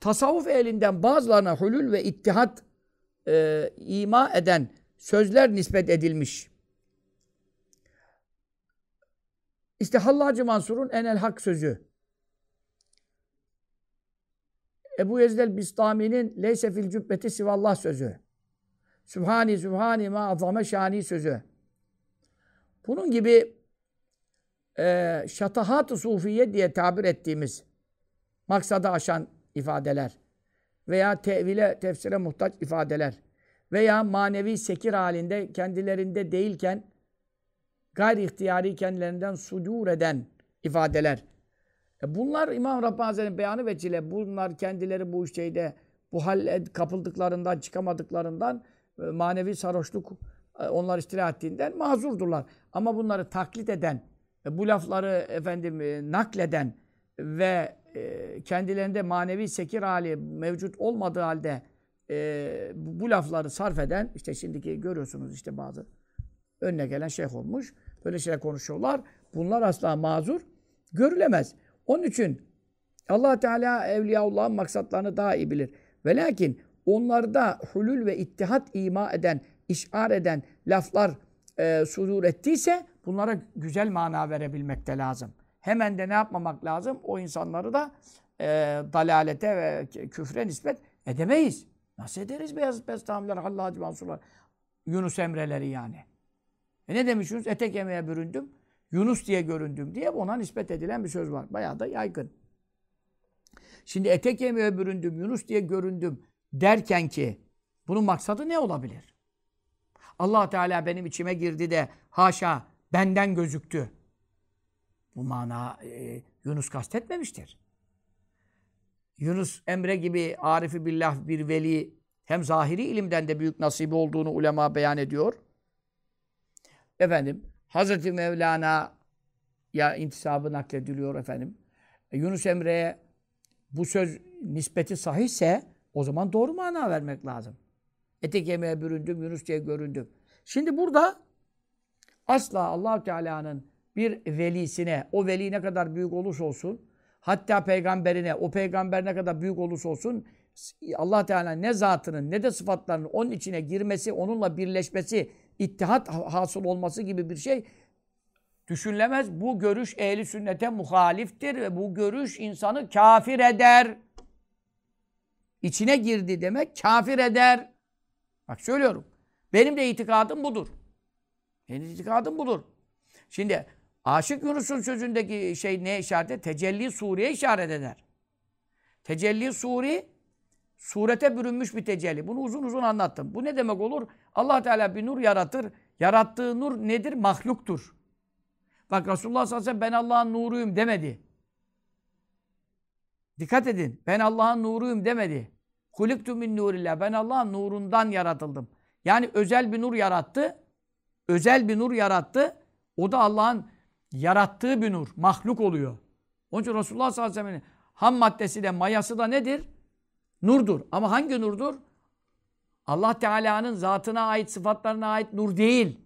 [SPEAKER 1] tasavvuf elinden bazılarına hulül ve ittihat e, ima eden sözler nispet edilmiş. İşte Hallacı Mansur'un enel hak sözü Ebu Yezid el-Bistami'nin leyse fil cübbeti sivallah sözü. Sübhani Sübhani ma azame şani sözü. Bunun gibi e, şatahat-ı sufiye diye tabir ettiğimiz maksada aşan ifadeler veya tevile, tefsire muhtaç ifadeler veya manevi sekir halinde kendilerinde değilken gayri ihtiyari kendilerinden sudur eden ifadeler. E bunlar İmam Rabbani Hazretleri'nin beyanı vecile bunlar kendileri bu şeyde bu hal kapıldıklarından, çıkamadıklarından e, manevi sarhoşluk e, onlar istila ettiğinden mazurdurlar. Ama bunları taklit eden, e, bu lafları efendim nakleden ve kendilerinde manevi sekir hali mevcut olmadığı halde bu lafları sarf eden, işte şimdiki görüyorsunuz işte bazı önüne gelen şeyh olmuş. Böyle şeyler konuşuyorlar. Bunlar asla mazur görülemez. Onun için allah Teala Evliyaullah'ın maksatlarını daha iyi bilir. Ve lakin onlarda hulül ve ittihat ima eden, işar eden laflar e, sudur ettiyse bunlara güzel mana verebilmek de lazım. Hemen de ne yapmamak lazım? O insanları da e, dalalete ve küfre nispet edemeyiz. Nasıl ederiz Beyazıt Bestamiler, Hallacı Mansurlar, Yunus Emre'leri yani? E ne demiş Yunus? Etek yemeğe büründüm. Yunus diye göründüm diye ona nispet edilen bir söz var. Bayağı da yaygın. Şimdi etek yemeğe büründüm, Yunus diye göründüm derken ki bunun maksadı ne olabilir? allah Teala benim içime girdi de haşa benden gözüktü. Bu mana e, Yunus kastetmemiştir. Yunus Emre gibi arifi billah bir veli hem zahiri ilimden de büyük nasibi olduğunu ulema beyan ediyor. Efendim Hazreti Mevlana ya intisabı naklediliyor efendim. E, Yunus Emre'ye bu söz nispeti sahihse o zaman doğru mana vermek lazım. Etek yemeğe büründüm, Yunus diye göründüm. Şimdi burada asla allah Teala'nın bir velisine, o veli ne kadar büyük olursa olsun, hatta peygamberine, o peygamber ne kadar büyük olursa olsun, allah Teala ne zatının ne de sıfatlarının onun içine girmesi, onunla birleşmesi, ittihat hasıl olması gibi bir şey düşünülemez. Bu görüş ehli sünnete muhaliftir ve bu görüş insanı kafir eder. İçine girdi demek kafir eder. Bak söylüyorum. Benim de itikadım budur. Benim itikadım budur. Şimdi Aşık Yunus'un sözündeki şey ne işaret eder? Tecelli Suriye işaret eder. Tecelli Suri surete bürünmüş bir tecelli. Bunu uzun uzun anlattım. Bu ne demek olur? Allah Teala bir nur yaratır. Yarattığı nur nedir? Mahluktur. Bak Resulullah sallallahu aleyhi ve sellem ben Allah'ın nuruyum demedi. Dikkat edin. Ben Allah'ın nuruyum demedi. Huliktu min nurillah. Ben Allah'ın nurundan yaratıldım. Yani özel bir nur yarattı. Özel bir nur yarattı. O da Allah'ın yarattığı bir nur. Mahluk oluyor. Onun için Resulullah sallallahu aleyhi ve sellem'in ham maddesi de mayası da nedir? Nurdur. Ama hangi nurdur? Allah Teala'nın zatına ait, sıfatlarına ait nur değil.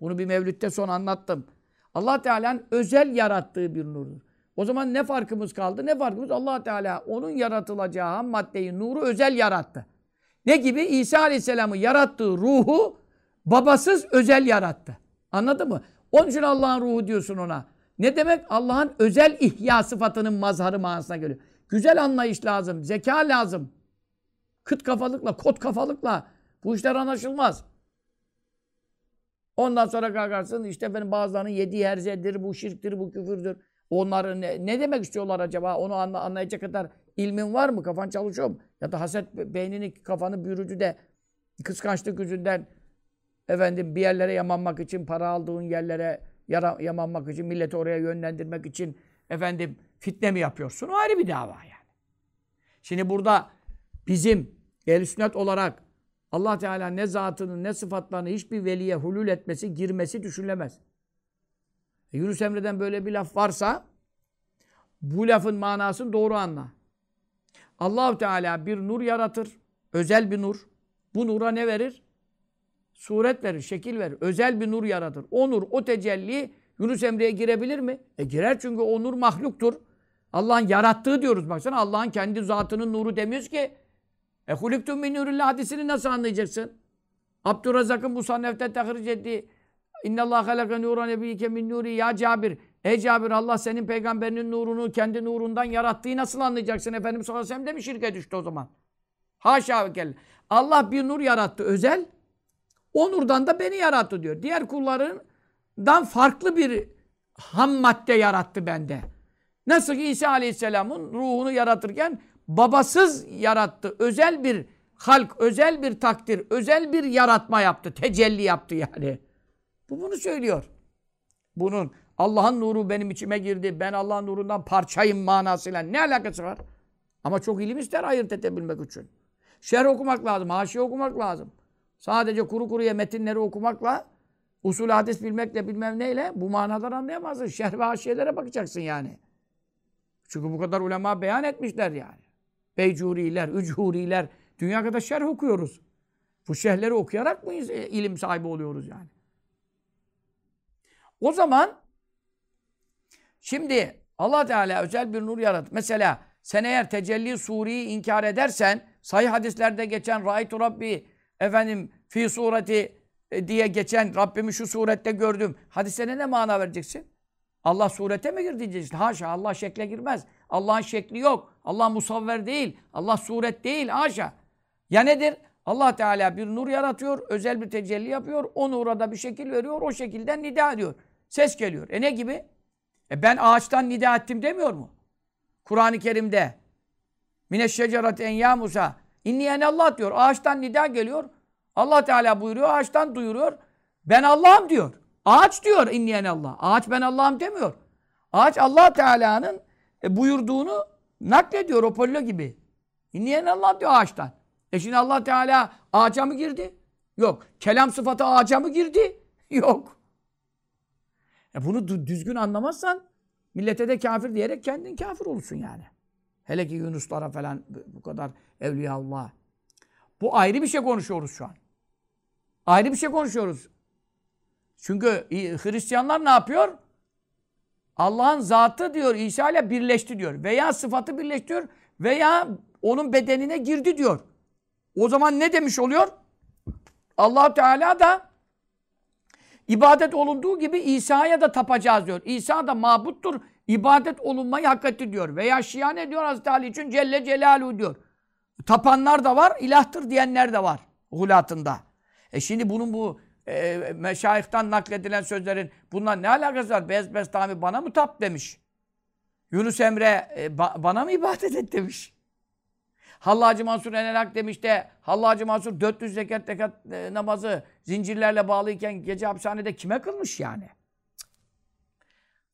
[SPEAKER 1] Bunu bir mevlütte son anlattım. Allah Teala'nın özel yarattığı bir nurdur. O zaman ne farkımız kaldı? Ne farkımız? Allah Teala onun yaratılacağı maddeyi, nuru özel yarattı. Ne gibi? İsa Aleyhisselam'ın yarattığı ruhu babasız özel yarattı. Anladın mı? Onun için Allah'ın ruhu diyorsun ona. Ne demek? Allah'ın özel ihya sıfatının mazharı manasına geliyor. Güzel anlayış lazım, zeka lazım. Kıt kafalıkla, kot kafalıkla bu işler anlaşılmaz. Ondan sonra kalkarsın işte benim bazılarının yediği herzedir, bu şirktir, bu küfürdür. Onları ne, ne demek istiyorlar acaba? Onu anla, anlayacak kadar ilmin var mı? Kafan çalışıyor mu? Ya da haset beynini, kafanı bürüdü de kıskançlık yüzünden efendim bir yerlere yamanmak için, para aldığın yerlere yara, yamanmak için, milleti oraya yönlendirmek için efendim fitne mi yapıyorsun? O ayrı bir dava yani. Şimdi burada bizim ehl sünnet olarak Allah Teala ne zatının ne sıfatlarını hiçbir veliye hulul etmesi, girmesi düşünülemez. E Yunus Emre'den böyle bir laf varsa bu lafın manasını doğru anla. allah Teala bir nur yaratır. Özel bir nur. Bu nura ne verir? Suret verir, şekil verir. Özel bir nur yaratır. O nur, o tecelli Yunus Emre'ye girebilir mi? E girer çünkü o nur mahluktur. Allah'ın yarattığı diyoruz. Baksana Allah'ın kendi zatının nuru demiyoruz ki. E huliktum min nurillah hadisini nasıl anlayacaksın? Abdurrazak'ın Musannef'te tahric ettiği İnnallâh halaka nûran nebiyike min nûri ya Cabir. Ey Cabir Allah senin peygamberinin nurunu kendi nurundan yarattığı nasıl anlayacaksın? Efendimiz sallallahu aleyhi ve de mi şirke düştü o zaman? Haşa ve. Allah bir nur yarattı özel. O nurdan da beni yarattı diyor. Diğer kullarından farklı bir ham madde yarattı bende. Nasıl ki İsa Aleyhisselam'ın ruhunu yaratırken babasız yarattı. Özel bir halk, özel bir takdir, özel bir yaratma yaptı. Tecelli yaptı yani. Bu bunu söylüyor. Bunun Allah'ın nuru benim içime girdi. Ben Allah'ın nurundan parçayım manasıyla ne alakası var? Ama çok ilim ister ayırt edebilmek için. Şerh okumak lazım, haşiye okumak lazım. Sadece kuru kuruya metinleri okumakla, usul hadis bilmekle bilmem neyle bu manaları anlayamazsın. Şerh ve haşiyelere bakacaksın yani. Çünkü bu kadar ulema beyan etmişler yani. Beycuriler, ücuriler, dünya kadar şerh okuyoruz. Bu şerhleri okuyarak mı ilim sahibi oluyoruz yani? O zaman şimdi Allah Teala özel bir nur yarattı. Mesela sen eğer tecelli suriyi inkar edersen sahih hadislerde geçen Raitu Rabbi efendim fi sureti e, diye geçen Rabbimi şu surette gördüm. Hadislerine ne mana vereceksin? Allah surete mi girdi diyeceksin? Haşa Allah şekle girmez. Allah'ın şekli yok. Allah musavver değil. Allah suret değil. Haşa. Ya nedir? Allah Teala bir nur yaratıyor, özel bir tecelli yapıyor. O nura da bir şekil veriyor, o şekilden nida ediyor. Ses geliyor. E ne gibi? E ben ağaçtan nida ettim demiyor mu? Kur'an-ı Kerim'de Mineşşecerat en ya Musa İnni Allah diyor. Ağaçtan nida geliyor. Allah Teala buyuruyor. Ağaçtan duyuruyor. Ben Allah'ım diyor. Ağaç diyor inni Allah. Ağaç ben Allah'ım demiyor. Ağaç Allah Teala'nın e, buyurduğunu naklediyor Apollo gibi. İnni Allah diyor ağaçtan. E şimdi Allah Teala ağaca mı girdi? Yok. Kelam sıfatı ağaca mı girdi? (laughs) Yok. E bunu düzgün anlamazsan millete de kafir diyerek kendin kafir olursun yani. Hele ki Yunuslara falan bu kadar evliya Allah. Bu ayrı bir şey konuşuyoruz şu an. Ayrı bir şey konuşuyoruz. Çünkü Hristiyanlar ne yapıyor? Allah'ın zatı diyor İsa ile birleşti diyor. Veya sıfatı birleştiriyor veya onun bedenine girdi diyor. O zaman ne demiş oluyor? allah Teala da ibadet olunduğu gibi İsa'ya da tapacağız diyor. İsa da mabuttur, ibadet olunmayı hak etti diyor. Veya Şia ne diyor Hazreti Ali için? Celle Celaluhu diyor. Tapanlar da var, ilahtır diyenler de var hulatında. E şimdi bunun bu e, meşayihtan nakledilen sözlerin bundan ne alakası var? Bez Bestami bana mı tap demiş. Yunus Emre e, ba, bana mı ibadet et demiş. Hallacı Mansur Enelak demiş de Hallacı Mansur 400 zekat tekat e, namazı zincirlerle bağlıyken gece hapishanede kime kılmış yani?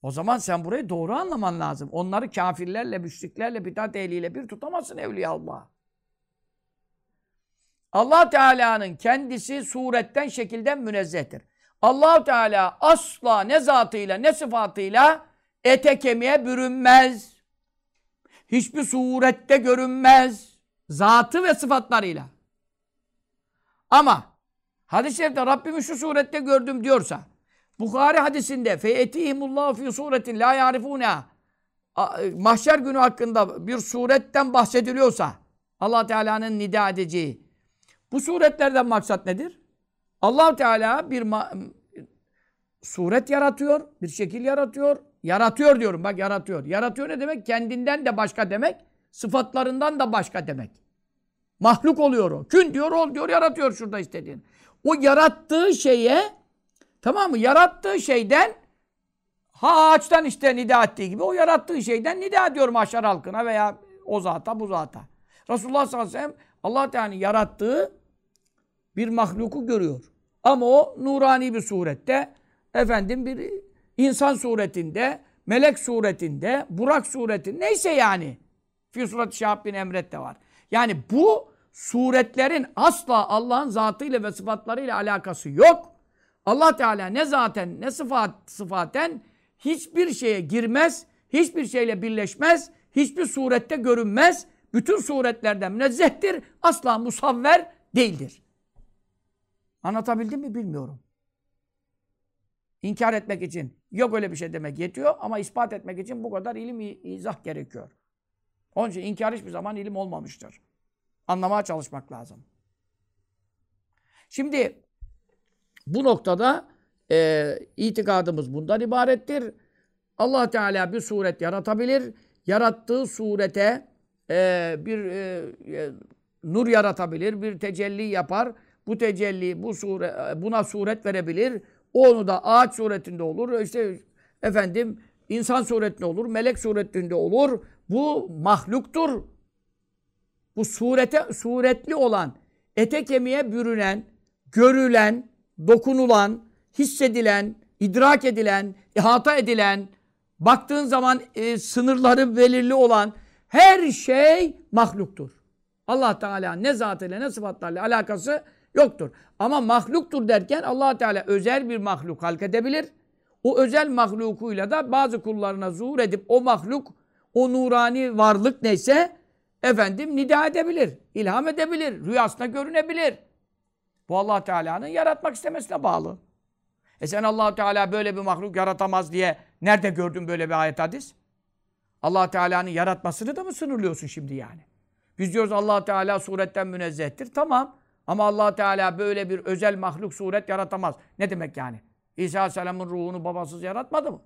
[SPEAKER 1] O zaman sen burayı doğru anlaman lazım. Onları kafirlerle, müşriklerle, bidat ehliyle bir tutamazsın Evliya Allah. Allah Teala'nın kendisi suretten, şekilden münezzehtir. allah Teala asla ne zatıyla ne sıfatıyla ete kemiğe bürünmez. Hiçbir surette görünmez. Zatı ve sıfatlarıyla. Ama hadis-i şerifte Rabbimi şu surette gördüm diyorsa Bukhari hadisinde feyetihimullahu fi suretin la yarifuna mahşer günü hakkında bir suretten bahsediliyorsa Allah Teala'nın nida edeceği bu suretlerden maksat nedir? allah Teala bir suret yaratıyor, bir şekil yaratıyor. Yaratıyor diyorum bak yaratıyor. Yaratıyor ne demek? Kendinden de başka demek, sıfatlarından da başka demek. Mahluk oluyor o. Kün diyor, ol diyor, yaratıyor şurada istediğin. O yarattığı şeye, tamam mı? Yarattığı şeyden, ha ağaçtan işte nida ettiği gibi, o yarattığı şeyden nida ediyor mahşer halkına veya o zata, bu zata. Resulullah sallallahu aleyhi ve sellem Allah Teala'nın yarattığı bir mahluku görüyor. Ama o nurani bir surette, efendim bir insan suretinde, melek suretinde, burak suretinde, neyse yani. Fi surat Şahab bin Emret de var. Yani bu suretlerin asla Allah'ın zatıyla ve sıfatlarıyla alakası yok. Allah Teala ne zaten ne sıfat sıfaten hiçbir şeye girmez, hiçbir şeyle birleşmez, hiçbir surette görünmez. Bütün suretlerden münezzehtir, asla musavver değildir. Anlatabildim mi bilmiyorum. İnkar etmek için yok öyle bir şey demek yetiyor ama ispat etmek için bu kadar ilim izah gerekiyor. Onun için inkar hiçbir zaman ilim olmamıştır. Anlamaya çalışmak lazım. Şimdi bu noktada e, itikadımız bundan ibarettir. Allah Teala bir suret yaratabilir. Yarattığı surete e, bir e, e, nur yaratabilir, bir tecelli yapar. Bu tecelli bu sure, buna suret verebilir. Onu da ağaç suretinde olur. İşte efendim insan suretinde olur, melek suretinde olur. Bu mahluktur. Bu surete suretli olan, ete kemiğe bürünen, görülen, dokunulan, hissedilen, idrak edilen, ihata edilen, baktığın zaman e, sınırları belirli olan her şey mahluktur. Allah Teala ne zatıyla ne sıfatlarla alakası yoktur. Ama mahluktur derken Allah Teala özel bir mahluk halk edebilir. O özel mahlukuyla da bazı kullarına zuhur edip o mahluk, o nurani varlık neyse efendim nida edebilir, ilham edebilir, rüyasında görünebilir. Bu Allah Teala'nın yaratmak istemesine bağlı. E sen allah Teala böyle bir mahluk yaratamaz diye nerede gördün böyle bir ayet hadis? Allah Teala'nın yaratmasını da mı sınırlıyorsun şimdi yani? Biz diyoruz allah Teala suretten münezzehtir. Tamam. Ama allah Teala böyle bir özel mahluk suret yaratamaz. Ne demek yani? İsa Aleyhisselam'ın ruhunu babasız yaratmadı mı?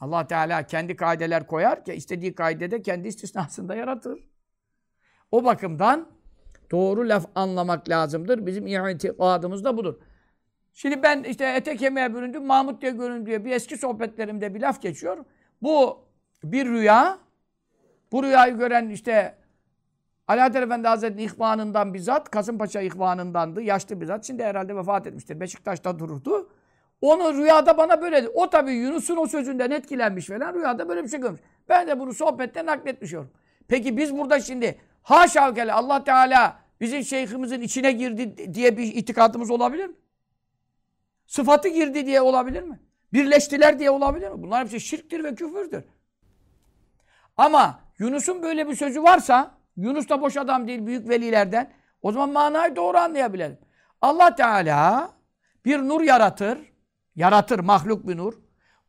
[SPEAKER 1] allah Teala kendi kaideler koyar ki istediği kaidede kendi istisnasında yaratır. O bakımdan doğru laf anlamak lazımdır. Bizim itikadımız da budur. Şimdi ben işte ete kemiğe büründüm, Mahmut diye göründü diye bir eski sohbetlerimde bir laf geçiyor. Bu bir rüya. Bu rüyayı gören işte Alaaddin Efendi Hazretleri ihvanından bizzat, Kasımpaşa ihvanındandı. Yaşlı bizzat. Şimdi herhalde vefat etmiştir. Beşiktaş'ta dururdu. Onu rüyada bana böyle. O tabii Yunus'un o sözünden etkilenmiş falan. Rüyada böyle bir şey görmüş. Ben de bunu sohbette nakletmişiyorum. Peki biz burada şimdi haşa ve Allah Teala bizim şeyhimizin içine girdi diye bir itikadımız olabilir mi? Sıfatı girdi diye olabilir mi? Birleştiler diye olabilir mi? Bunlar hepsi şirktir ve küfürdür. Ama Yunus'un böyle bir sözü varsa, Yunus da boş adam değil, büyük velilerden, o zaman manayı doğru anlayabilirim. Allah Teala bir nur yaratır, yaratır mahluk bir nur.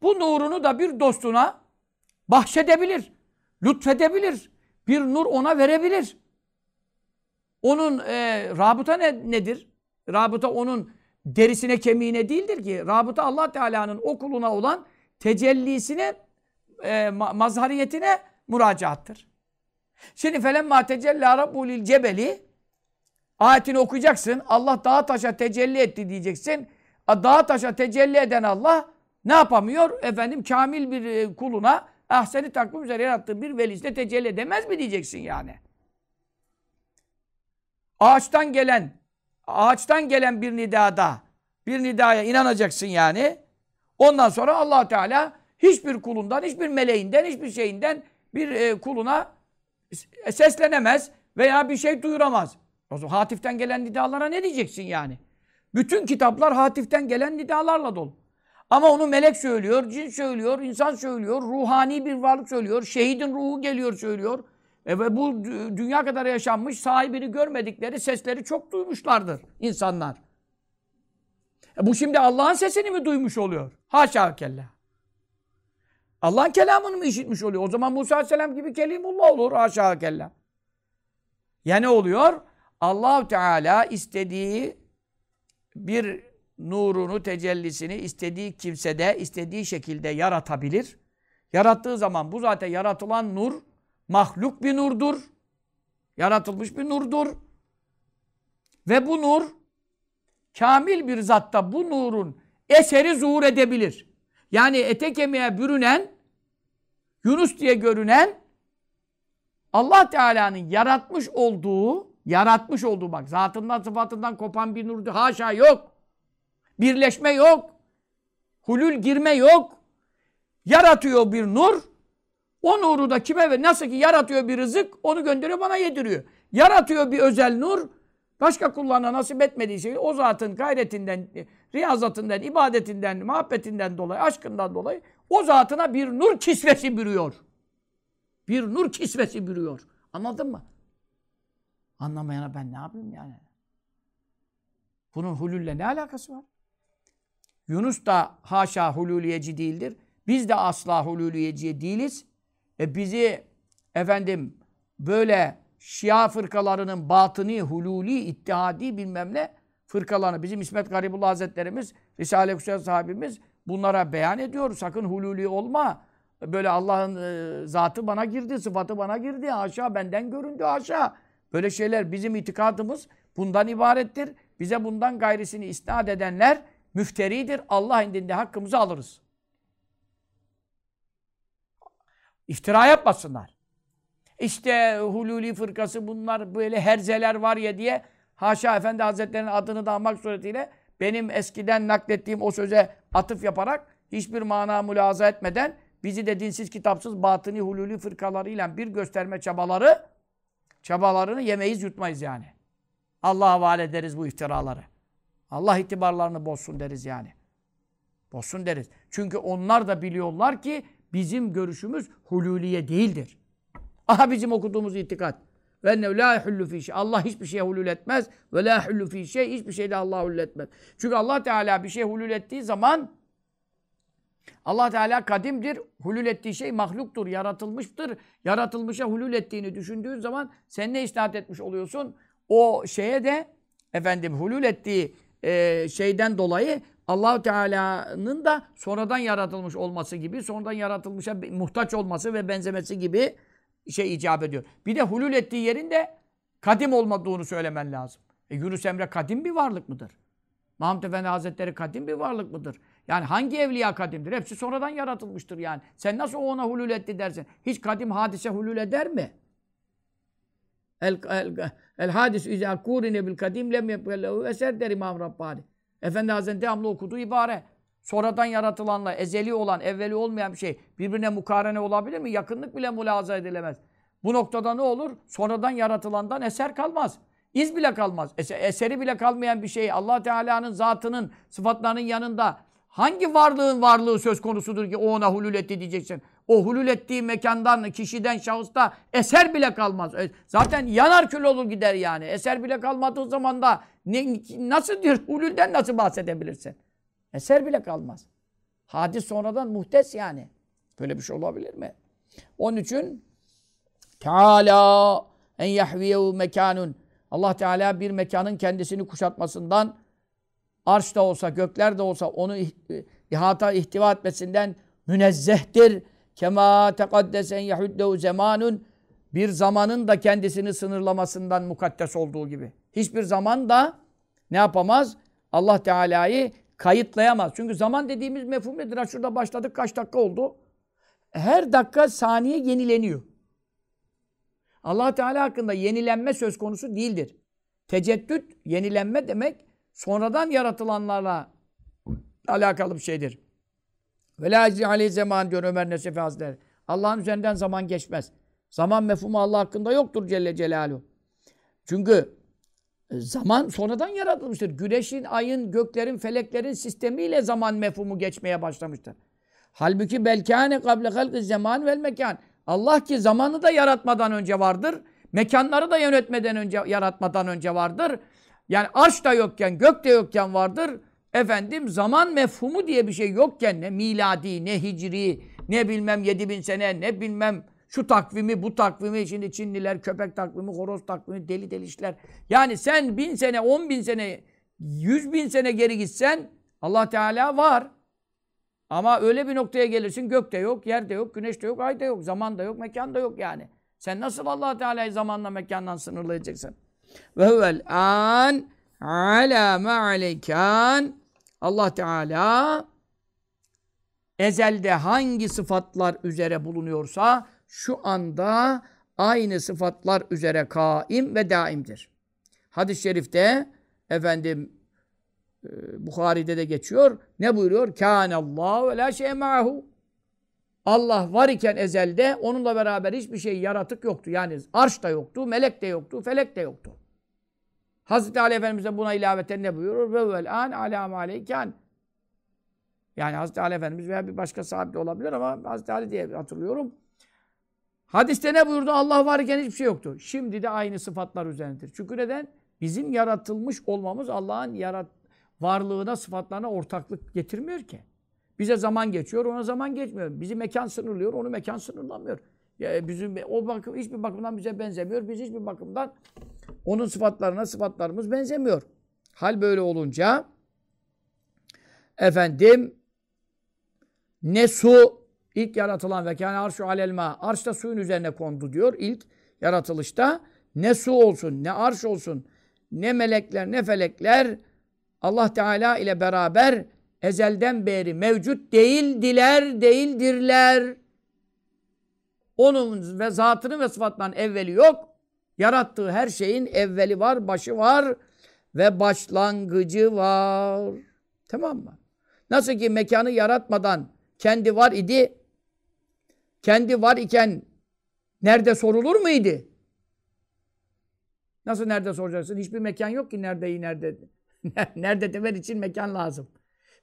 [SPEAKER 1] Bu nurunu da bir dostuna bahşedebilir, lütfedebilir. Bir nur ona verebilir. Onun e, rabıta ne, nedir? Rabıta onun derisine kemiğine değildir ki. Rabıta Allah Teala'nın o kuluna olan tecellisine, e, mazhariyetine muracaattır. Şimdi felemma tecella rabbulil cebeli ayetini okuyacaksın. Allah dağa taşa tecelli etti diyeceksin. Dağa taşa tecelli eden Allah ne yapamıyor? Efendim kamil bir e, kuluna ahseni takvim üzere yarattığı bir velisine tecelli edemez mi diyeceksin yani. Ağaçtan gelen ağaçtan gelen bir nidada bir nidaya inanacaksın yani. Ondan sonra allah Teala hiçbir kulundan, hiçbir meleğinden, hiçbir şeyinden bir e, kuluna seslenemez veya bir şey duyuramaz. O zaman hatiften gelen nidalara ne diyeceksin yani? Bütün kitaplar hatiften gelen nidalarla dolu. Ama onu melek söylüyor, cin söylüyor, insan söylüyor, ruhani bir varlık söylüyor, şehidin ruhu geliyor söylüyor. E ve bu dünya kadar yaşanmış sahibini görmedikleri sesleri çok duymuşlardır insanlar. E bu şimdi Allah'ın sesini mi duymuş oluyor? Haşa kella. Allah'ın kelamını mı işitmiş oluyor? O zaman Musa Aleyhisselam gibi kelimullah olur. Haşa kella. Ya ne oluyor? allah Teala istediği bir nurunu, tecellisini istediği kimsede, istediği şekilde yaratabilir. Yarattığı zaman bu zaten yaratılan nur mahluk bir nurdur. Yaratılmış bir nurdur. Ve bu nur kamil bir zatta bu nurun eseri zuhur edebilir. Yani ete kemiğe bürünen, Yunus diye görünen Allah Teala'nın yaratmış olduğu, yaratmış olduğu bak zatından sıfatından kopan bir nurdu. Haşa yok. Birleşme yok. Hulül girme yok. Yaratıyor bir nur. O nuru da kime ver? Nasıl ki yaratıyor bir rızık, onu gönderiyor bana yediriyor. Yaratıyor bir özel nur, başka kullarına nasip etmediği şey o zatın gayretinden, riyazatından, ibadetinden, muhabbetinden dolayı, aşkından dolayı o zatına bir nur kisvesi bürüyor. Bir nur kisvesi bürüyor. Anladın mı? Anlamayana ben ne yapayım yani? Bunun hulülle ne alakası var? Yunus da haşa hululiyeci değildir. Biz de asla hululiyeci değiliz. E bizi efendim böyle Şia fırkalarının batıni, hululi, ittihadi bilmem ne fırkalarını bizim İsmet Garibullah Hazretlerimiz, Risale-i Kusya sahibimiz bunlara beyan ediyor. Sakın hululi olma. Böyle Allah'ın e, zatı bana girdi, sıfatı bana girdi. Haşa benden göründü haşa. Böyle şeyler bizim itikadımız bundan ibarettir. Bize bundan gayrisini isnat edenler müfteridir. Allah indinde hakkımızı alırız. İftira yapmasınlar. İşte Hululi fırkası bunlar böyle herzeler var ya diye haşa Efendi Hazretleri'nin adını da almak suretiyle benim eskiden naklettiğim o söze atıf yaparak hiçbir mana mülaza etmeden bizi de dinsiz kitapsız batıni hululi fırkalarıyla bir gösterme çabaları çabalarını yemeyiz yutmayız yani. Allah'a havale ederiz bu iftiraları. Allah itibarlarını bozsun deriz yani. Bozsun deriz. Çünkü onlar da biliyorlar ki bizim görüşümüz hululiye değildir. Aha bizim okuduğumuz itikat. Ve la hullu fi şey. Allah hiçbir şeye hulul etmez. Ve la hullu şey. Hiçbir şeyde Allah hulul etmez. Çünkü Allah Teala bir şey hulul ettiği zaman Allah Teala kadimdir. Hulul ettiği şey mahluktur, yaratılmıştır. Yaratılmışa hulul ettiğini düşündüğün zaman sen ne isnat etmiş oluyorsun? O şeye de efendim hulul ettiği e, şeyden dolayı allah Teala'nın da sonradan yaratılmış olması gibi, sonradan yaratılmışa muhtaç olması ve benzemesi gibi şey icap ediyor. Bir de hulul ettiği yerin de kadim olmadığını söylemen lazım. E, Yunus Emre kadim bir varlık mıdır? Mahmud Efendi Hazretleri kadim bir varlık mıdır? Yani hangi evliya kadimdir? Hepsi sonradan yaratılmıştır yani. Sen nasıl ona hulul etti dersin? Hiç kadim hadise hulul eder mi? El, el, el hadis izâ kûrine bil kadim lem yepellehu eser der İmam Rabbani. Efendi Hazretleri devamlı okuduğu ibare. Sonradan yaratılanla ezeli olan, evveli olmayan bir şey birbirine mukarene olabilir mi? Yakınlık bile mülaza edilemez. Bu noktada ne olur? Sonradan yaratılandan eser kalmaz. İz bile kalmaz. Eseri bile kalmayan bir şey Allah Teala'nın zatının, sıfatlarının yanında hangi varlığın varlığı söz konusudur ki o ona hulul etti diyeceksin. O hulul ettiği mekandan, kişiden, şahısta eser bile kalmaz. E, zaten yanar kül olur gider yani. Eser bile kalmadığı zaman da nasıl diyor, hulülden nasıl bahsedebilirsin? Eser bile kalmaz. Hadis sonradan muhtes yani. Böyle bir şey olabilir mi? Onun için Teala en yahviyehu mekanun Allah Teala bir mekanın kendisini kuşatmasından arş da olsa, gökler de olsa onu ihata, ihtiva etmesinden münezzehtir. Kema tekaddesen yahuddehu zamanun bir zamanın da kendisini sınırlamasından mukaddes olduğu gibi. Hiçbir zaman da ne yapamaz? Allah Teala'yı kayıtlayamaz. Çünkü zaman dediğimiz mefhum nedir? Ha şurada başladık kaç dakika oldu? Her dakika saniye yenileniyor. Allah Teala hakkında yenilenme söz konusu değildir. Teceddüt, yenilenme demek sonradan yaratılanlarla alakalı bir şeydir. Ve la zaman diyor Ömer Nesefi Hazretleri. Allah'ın üzerinden zaman geçmez. Zaman mefhumu Allah hakkında yoktur Celle Celaluhu. Çünkü e, zaman sonradan yaratılmıştır. Güneşin, ayın, göklerin, feleklerin sistemiyle zaman mefhumu geçmeye başlamıştır. Halbuki belkâne kable halkı zaman vel mekan. Allah ki zamanı da yaratmadan önce vardır. Mekanları da yönetmeden önce, yaratmadan önce vardır. Yani arş da yokken, gök de yokken vardır. Efendim zaman mefhumu diye bir şey yokken ne miladi, ne hicri, ne bilmem 7000 sene, ne bilmem şu takvimi, bu takvimi, şimdi Çinliler köpek takvimi, horoz takvimi, deli deli işler. Yani sen bin sene, on bin sene, yüz bin sene geri gitsen Allah Teala var. Ama öyle bir noktaya gelirsin gökte yok, yerde yok, güneşte yok, ayda yok, zaman da yok, mekan da yok yani. Sen nasıl Allah Teala'yı zamanla mekandan sınırlayacaksın? Ve huvel an ala ma aleykan Allah Teala ezelde hangi sıfatlar üzere bulunuyorsa şu anda aynı sıfatlar üzere kaim ve daimdir. Hadis-i şerifte efendim e, Bukhari'de de geçiyor. Ne buyuruyor? Kâne Allah ve la şey ma'hu. Allah var iken ezelde onunla beraber hiçbir şey yaratık yoktu. Yani arş da yoktu, melek de yoktu, felek de yoktu. Hazreti Ali Efendimiz de buna ilaveten ne buyurur? Ve vel an ala aleyken. Yani Hazreti Ali Efendimiz veya bir başka sahabe olabilir ama Hazreti Ali diye hatırlıyorum. Hadiste ne buyurdu? Allah varken hiçbir şey yoktu. Şimdi de aynı sıfatlar üzerindedir. Çünkü neden? Bizim yaratılmış olmamız Allah'ın yarat varlığına, sıfatlarına ortaklık getirmiyor ki. Bize zaman geçiyor, ona zaman geçmiyor. Bizi mekan sınırlıyor, onu mekan sınırlamıyor. Ya bizim o bakım hiçbir bakımdan bize benzemiyor. Biz hiçbir bakımdan onun sıfatlarına sıfatlarımız benzemiyor. Hal böyle olunca efendim ne su ilk yaratılan ve kâne arşu alelma arş da suyun üzerine kondu diyor ilk yaratılışta. Ne su olsun, ne arş olsun, ne melekler, ne felekler Allah Teala ile beraber ezelden beri mevcut değildiler, değildirler. Onun ve zatının ve sıfatlarının evveli yok. Yarattığı her şeyin evveli var, başı var ve başlangıcı var. Tamam mı? Nasıl ki mekanı yaratmadan kendi var idi, kendi var iken nerede sorulur muydu? Nasıl nerede soracaksın? Hiçbir mekan yok ki nerede nerede. (laughs) nerede demen için mekan lazım.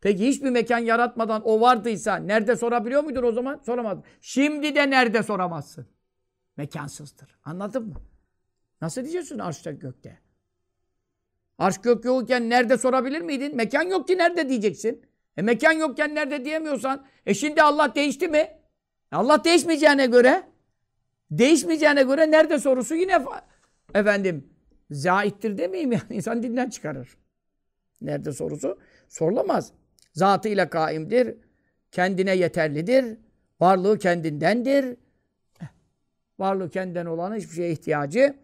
[SPEAKER 1] Peki hiçbir mekan yaratmadan o vardıysa nerede sorabiliyor muydun o zaman? Soramaz. Şimdi de nerede soramazsın? Mekansızdır. Anladın mı? Nasıl diyeceksin arşta gökte? Arş gök yokken nerede sorabilir miydin? Mekan yok ki nerede diyeceksin? E mekan yokken nerede diyemiyorsan e şimdi Allah değişti mi? E Allah değişmeyeceğine göre değişmeyeceğine göre nerede sorusu yine efendim zaittir demeyeyim yani (laughs) insan dinden çıkarır. Nerede sorusu? Sorulamaz. Zatıyla kaimdir. Kendine yeterlidir. Varlığı kendindendir. Varlığı kendinden olan hiçbir şeye ihtiyacı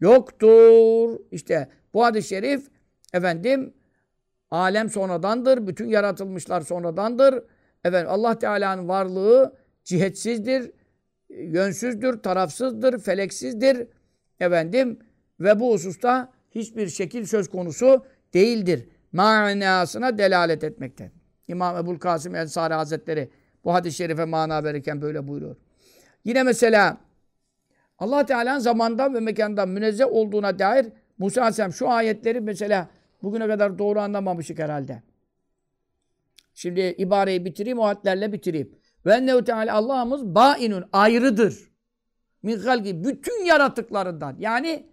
[SPEAKER 1] yoktur. İşte bu hadis-i şerif efendim alem sonradandır. Bütün yaratılmışlar sonradandır. Efendim Allah Teala'nın varlığı cihetsizdir, yönsüzdür, tarafsızdır, feleksizdir. Efendim ve bu hususta hiçbir şekil söz konusu değildir. Manasına delalet etmekte. İmam Ebul Kasım Ensari Hazretleri bu hadis-i şerife mana verirken böyle buyuruyor. Yine mesela Allah Teala'nın zamandan ve mekandan münezzeh olduğuna dair Musa Aleyhisselam şu ayetleri mesela bugüne kadar doğru anlamamışık herhalde. Şimdi ibareyi bitireyim, o ayetlerle bitireyim. Ve ennehu Teala Allah'ımız bainun ayrıdır. Min halki bütün yaratıklarından. Yani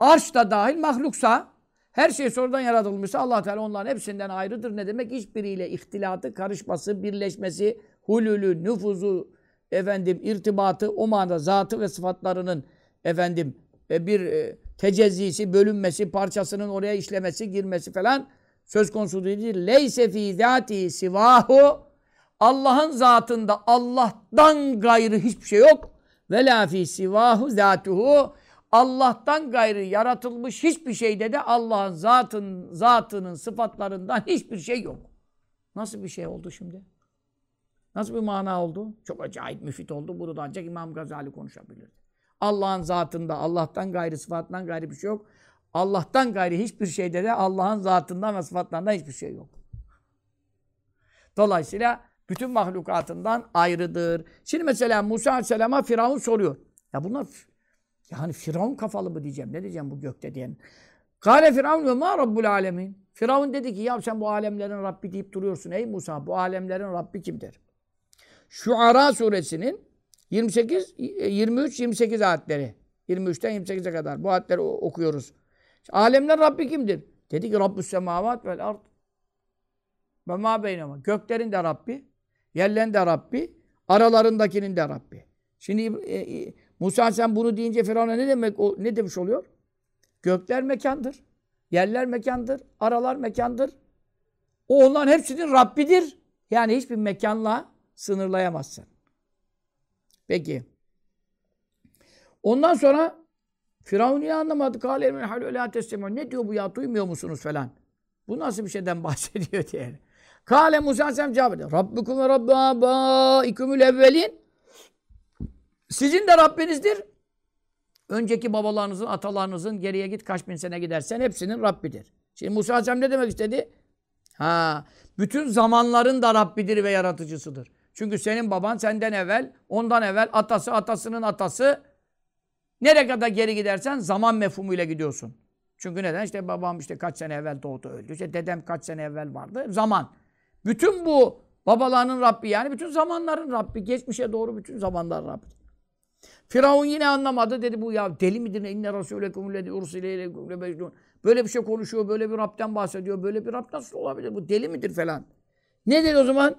[SPEAKER 1] arş da dahil mahluksa her şey sonradan yaratılmışsa allah Teala onların hepsinden ayrıdır. Ne demek? Hiçbiriyle ihtilatı, karışması, birleşmesi, hulülü, nüfuzu, efendim irtibatı, o manada zatı ve sıfatlarının efendim e, bir e, tecezzisi, bölünmesi, parçasının oraya işlemesi, girmesi falan söz konusu değil. Leyse fî zâti sivahu Allah'ın zatında Allah'tan gayrı hiçbir şey yok. Ve la fî sivahu zâtuhu Allah'tan gayrı yaratılmış hiçbir şeyde de Allah'ın zatın, zatının sıfatlarından hiçbir şey yok. Nasıl bir şey oldu şimdi? Nasıl bir mana oldu? Çok acayip müfit oldu. Bunu da ancak İmam Gazali konuşabilirdi. Allah'ın zatında, Allah'tan gayrı, sıfatından gayrı bir şey yok. Allah'tan gayrı hiçbir şeyde de Allah'ın zatından ve sıfatlarından hiçbir şey yok. Dolayısıyla bütün mahlukatından ayrıdır. Şimdi mesela Musa Aleyhisselam'a Firavun soruyor. Ya bunlar yani Firavun kafalı mı diyeceğim? Ne diyeceğim bu gökte diyen? Kale Firavun ve ma Rabbul alemin. Firavun dedi ki ya sen bu alemlerin Rabbi deyip duruyorsun. Ey Musa bu alemlerin Rabbi kimdir? Şuara suresinin 28, 23, 28 ayetleri. 23'ten 28'e kadar bu ayetleri okuyoruz. Alemler Rabbi kimdir? Dedi ki Rabbus semavat vel ard. Ve ma beynema. Göklerin de Rabbi, yerlerin de Rabbi, aralarındakinin de Rabbi. Şimdi e, e, Musa sen bunu deyince Firavun'a ne demek o ne demiş oluyor? Gökler mekandır. Yerler mekandır. Aralar mekandır. O onların hepsinin Rabbidir. Yani hiçbir mekanla sınırlayamazsın. Peki. Ondan sonra Firavun yine anlamadı. Ne diyor bu ya? Duymuyor musunuz falan. Bu nasıl bir şeyden (laughs) bahsediyor diye. Kâle Musa Aleyhisselam cevap ediyor. Rabbukum ve âbâikumul evvelin. Sizin de Rabbinizdir. Önceki babalarınızın, atalarınızın geriye git kaç bin sene gidersen hepsinin Rabbidir. Şimdi Musa Aleyhisselam ne demek istedi? Ha, bütün zamanların da Rabbidir ve yaratıcısıdır. Çünkü senin baban senden evvel, ondan evvel atası, atasının atası. Nereye kadar geri gidersen zaman mefhumuyla gidiyorsun. Çünkü neden? İşte babam işte kaç sene evvel doğdu öldü. İşte dedem kaç sene evvel vardı. Zaman. Bütün bu babalarının Rabbi yani bütün zamanların Rabbi. Geçmişe doğru bütün zamanlar Rabbi. Firavun yine anlamadı. Dedi bu ya deli midir? İnne rasûlekum lezi ursile Böyle bir şey konuşuyor. Böyle bir Rab'den bahsediyor. Böyle bir Rab nasıl olabilir? Bu deli midir falan. Ne dedi o zaman?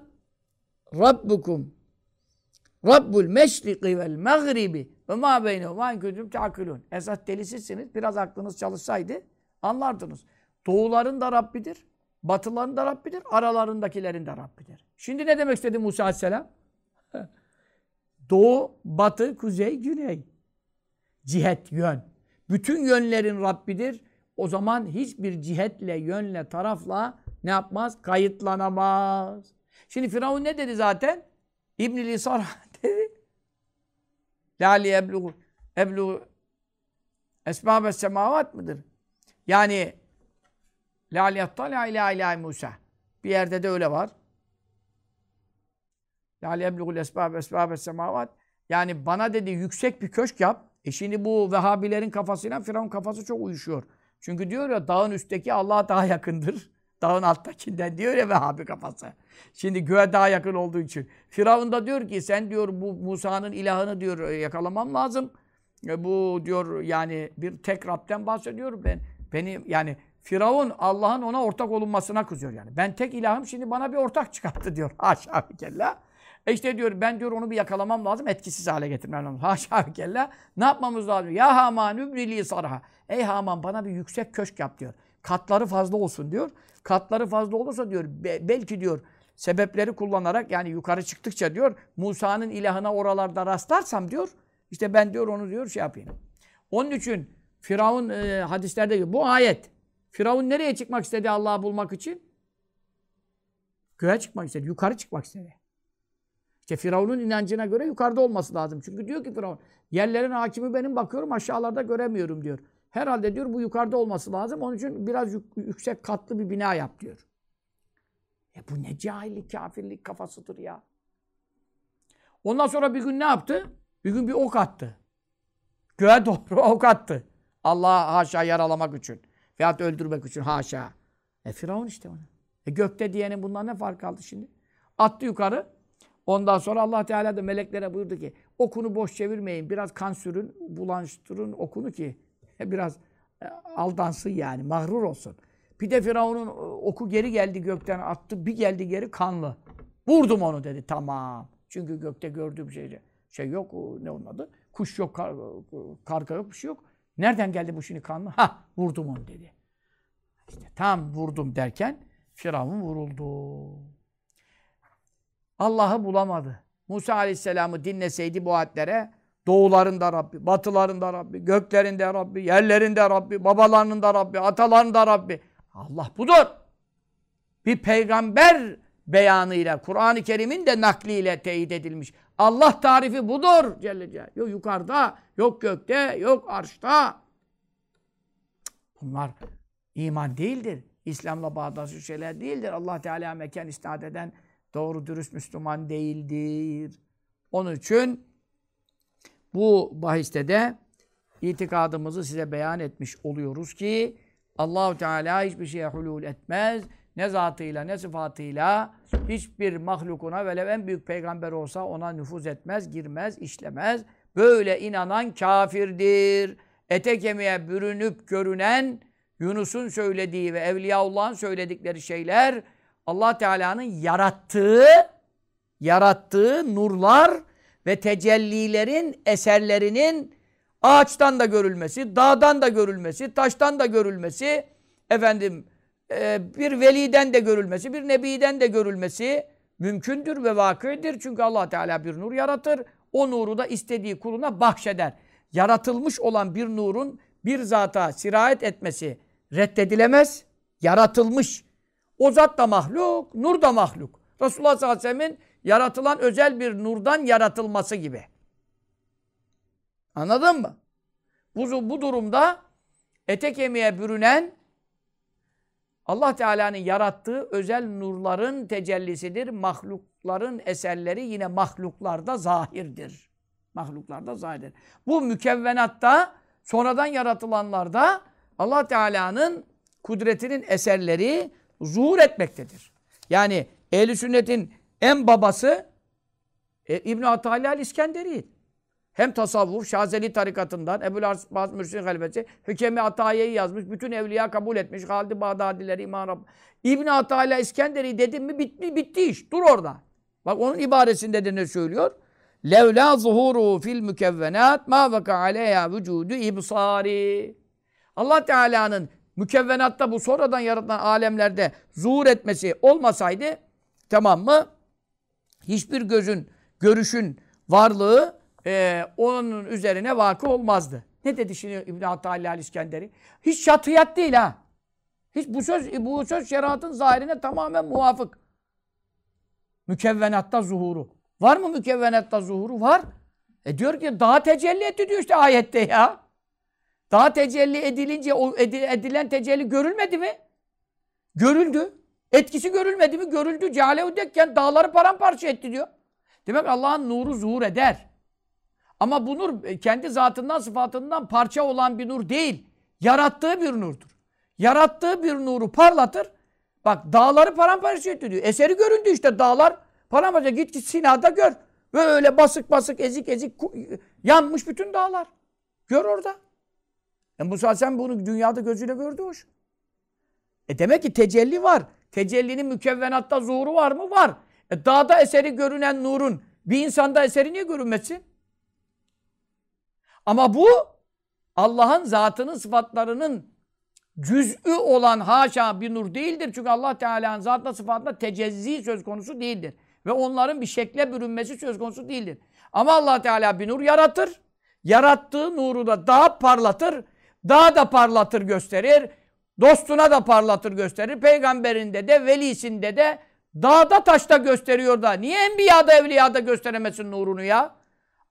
[SPEAKER 1] Rabbukum Rabbul meşriki vel mağribi ve ma beynehuma in kuntum ta'kilun. Esas delisizsiniz. Biraz aklınız çalışsaydı anlardınız. Doğuların da Rabbidir. Batıların da Rabbidir, aralarındakilerin de Rabbidir. Şimdi ne demek istedi Musa Aleyhisselam? (laughs) Doğu, batı, kuzey, güney. Cihet, yön. Bütün yönlerin Rabbidir. O zaman hiçbir cihetle, yönle, tarafla ne yapmaz? Kayıtlanamaz. Şimdi Firavun ne dedi zaten? İbn-i Lisar (laughs) dedi. Lali ebluğu ebluğu esbâbes semavat mıdır? Yani Lali yattala ila ilahi Musa. Bir yerde de öyle var. Lali ebluğul esbâb esbâbes semavat. Yani bana dedi yüksek bir köşk yap. E şimdi bu Vehhabilerin kafasıyla Firavun kafası çok uyuşuyor. Çünkü diyor ya dağın üstteki Allah'a daha yakındır. Dağın alttakinden diyor ya Vehhabi kafası. Şimdi göğe daha yakın olduğu için. Firavun da diyor ki sen diyor bu Musa'nın ilahını diyor yakalamam lazım. E bu diyor yani bir tek Rab'den bahsediyor. Ben beni yani Firavun Allah'ın ona ortak olunmasına kızıyor yani. Ben tek ilahım şimdi bana bir ortak çıkarttı diyor. (laughs) Haşa kella. E işte diyor ben diyor onu bir yakalamam lazım. Etkisiz hale getirmem lazım. (laughs) Haşa kella. Ne yapmamız lazım? Ya Haman übrili sarha. Ey Haman bana bir yüksek köşk yap diyor. Katları fazla olsun diyor. Katları fazla olursa diyor be, belki diyor sebepleri kullanarak yani yukarı çıktıkça diyor Musa'nın ilahına oralarda rastlarsam diyor işte ben diyor onu diyor şey yapayım. Onun için Firavun e, hadislerde bu ayet Firavun nereye çıkmak istedi Allah'ı bulmak için? Göğe çıkmak istedi. Yukarı çıkmak istedi. İşte Firavun'un inancına göre yukarıda olması lazım. Çünkü diyor ki Firavun, yerlerin hakimi benim bakıyorum aşağılarda göremiyorum diyor. Herhalde diyor bu yukarıda olması lazım. Onun için biraz yük, yüksek katlı bir bina yap diyor. E bu ne cahillik, kafirlik kafasıdır ya. Ondan sonra bir gün ne yaptı? Bir gün bir ok attı. Göğe (laughs) doğru ok attı. Allah haşa yaralamak için. Veyahut öldürmek için haşa. E Firavun işte onu. E gökte diyenin bundan ne fark kaldı şimdi? Attı yukarı. Ondan sonra Allah Teala da meleklere buyurdu ki okunu boş çevirmeyin. Biraz kan sürün, bulanıştırın okunu ki biraz e, aldansın yani, mağrur olsun. Bir de Firavun'un e, oku geri geldi gökten attı. Bir geldi geri kanlı. Vurdum onu dedi. Tamam. Çünkü gökte gördüğüm şey, şey yok. Ne onun adı? Kuş yok, kar, karga yok, bir şey yok. Nereden geldi bu şimdi kanlı? Ha, vurdum onu dedi. İşte tam vurdum derken Firavun vuruldu. Allah'ı bulamadı. Musa Aleyhisselam'ı dinleseydi bu ayetlere doğularında Rabbi, batılarında Rabbi, göklerinde Rabbi, yerlerinde Rabbi, babalarının da Rabbi, atalarının da Rabbi. Allah budur. Bir peygamber beyanıyla, Kur'an-ı Kerim'in de nakliyle teyit edilmiş. Allah tarifi budur Celle Celle. Yok yukarıda, yok gökte, yok arşta. Bunlar iman değildir. İslam'la bağdaşlı şeyler değildir. Allah Teala mekan isnat eden doğru dürüst Müslüman değildir. Onun için bu bahiste de itikadımızı size beyan etmiş oluyoruz ki Allahu Teala hiçbir şeye hulul etmez. Ne zatıyla ne sıfatıyla hiçbir mahlukuna velev en büyük peygamber olsa ona nüfuz etmez, girmez, işlemez. Böyle inanan kafirdir. Ete kemiğe bürünüp görünen Yunus'un söylediği ve Evliyaullah'ın söyledikleri şeyler Allah Teala'nın yarattığı yarattığı nurlar ve tecellilerin eserlerinin ağaçtan da görülmesi, dağdan da görülmesi, taştan da görülmesi, efendim e, bir veliden de görülmesi, bir nebiden de görülmesi mümkündür ve vakıdır. Çünkü Allah Teala bir nur yaratır. O nuru da istediği kuluna bahşeder. Yaratılmış olan bir nurun bir zata sirayet etmesi reddedilemez. Yaratılmış. O zat da mahluk, nur da mahluk. Resulullah sallallahu aleyhi ve sellem'in yaratılan özel bir nurdan yaratılması gibi. Anladın mı? Bu, bu durumda ete kemiğe bürünen Allah Teala'nın yarattığı özel nurların tecellisidir. Mahlukların eserleri yine mahluklarda zahirdir. Mahluklarda zahirdir. Bu mükevvenatta sonradan yaratılanlarda Allah Teala'nın kudretinin eserleri zuhur etmektedir. Yani ehl sünnetin en babası e, İbn Atali el-İskenderi. Hem tasavvuf, Şazeli tarikatından, Ebu'l Abbas Mürsin halifesi, Hükemi Atayiye'yi yazmış, bütün evliya kabul etmiş, Halid-i Bağdadileri, İmam Rabb. İbn Atali İskenderi dedim mi bitti, bitti iş. Dur orada. Bak onun ibaresinde de ne söylüyor? Levla zuhuru fil mükevvenat ma vaka aleyha vücudu ibsari. Allah Teala'nın mükevvenatta bu sonradan yaratılan alemlerde zuhur etmesi olmasaydı tamam mı? Hiçbir gözün, görüşün varlığı e, onun üzerine vakı olmazdı. Ne dedi şimdi İbn Hatta İskenderi? Hiç şatiyat değil ha. Hiç bu söz bu söz şeriatın zahirine tamamen muvafık. Mükevvenatta zuhuru. Var mı mükevvenatta zuhuru? Var. E diyor ki daha tecelli etti diyor işte ayette ya. Daha tecelli edilince o edilen tecelli görülmedi mi? Görüldü. Etkisi görülmedi mi? Görüldü. Cehalehu dekken dağları paramparça etti diyor. Demek Allah'ın nuru zuhur eder. Ama bu nur e, kendi zatından, sıfatından parça olan bir nur değil. Yarattığı bir nurdur. Yarattığı bir nuru parlatır. Bak dağları paramparça etti diyor. Eseri göründü işte dağlar paramparça. Git git Sina'da gör. Böyle basık basık ezik ezik yanmış bütün dağlar. Gör orada. E Musa sen bunu dünyada gözüyle gördü hoş. E demek ki tecelli var. Tecellinin mükevvenatta zuhuru var mı? Var. E dağda eseri görünen nurun bir insanda eseri niye görünmesin? Ama bu Allah'ın zatının sıfatlarının cüz'ü olan haşa bir nur değildir. Çünkü Allah Teala'nın zatla sıfatla tecezzi söz konusu değildir. Ve onların bir şekle bürünmesi söz konusu değildir. Ama Allah Teala bir nur yaratır. Yarattığı nuru da daha parlatır. Daha da parlatır gösterir. Dostuna da parlatır gösterir. Peygamberinde de, velisinde de, dağda taşta gösteriyor da. Niye enbiyada, evliyada gösteremesin nurunu ya?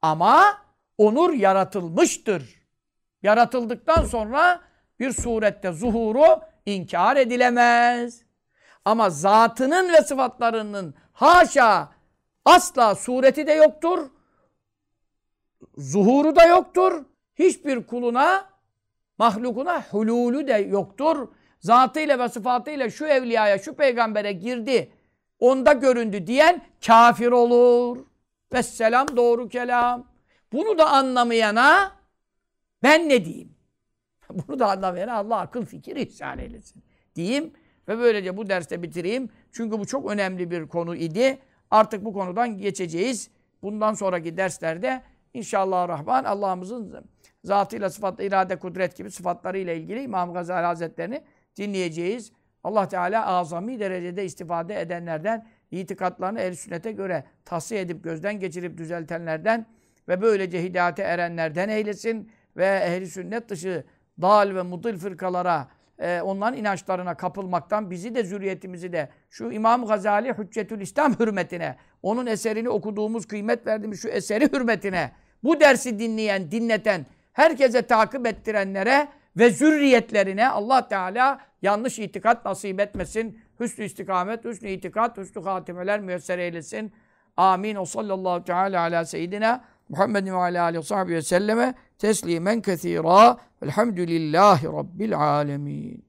[SPEAKER 1] Ama o nur yaratılmıştır. Yaratıldıktan sonra bir surette zuhuru inkar edilemez. Ama zatının ve sıfatlarının haşa asla sureti de yoktur. Zuhuru da yoktur. Hiçbir kuluna, mahlukuna hululü de yoktur. Zatıyla ve sıfatıyla şu evliyaya, şu peygambere girdi, onda göründü diyen kafir olur. Vesselam doğru kelam. Bunu da anlamayana ben ne diyeyim? (laughs) Bunu da anlamayana Allah akıl fikir ihsan eylesin. Diyeyim ve böylece bu derste bitireyim. Çünkü bu çok önemli bir konu idi. Artık bu konudan geçeceğiz. Bundan sonraki derslerde inşallah Rahman Allah'ımızın zatıyla sıfatla irade, kudret gibi sıfatlarıyla ilgili İmam Gazali Hazretlerini dinleyeceğiz. Allah Teala azami derecede istifade edenlerden, itikatlarını el sünnete göre tahsiye edip gözden geçirip düzeltenlerden ve böylece hidayete erenlerden eylesin ve ehli sünnet dışı dal ve mudil fırkalara e, onların inançlarına kapılmaktan bizi de zürriyetimizi de şu İmam Gazali Hüccetül İslam hürmetine onun eserini okuduğumuz kıymet verdiğimiz şu eseri hürmetine bu dersi dinleyen, dinleten, herkese takip ettirenlere ve zürriyetlerine Allah Teala yanlış itikat nasip etmesin. Hüsnü istikamet, hüsnü itikat, hüsnü hatimeler müyesser eylesin. Amin. O sallallahu teala ala seyyidina Muhammedin ve alâ aleyhi ve sahbihi ve selleme teslimen kethîrâ. Velhamdülillahi Rabbil âlemin.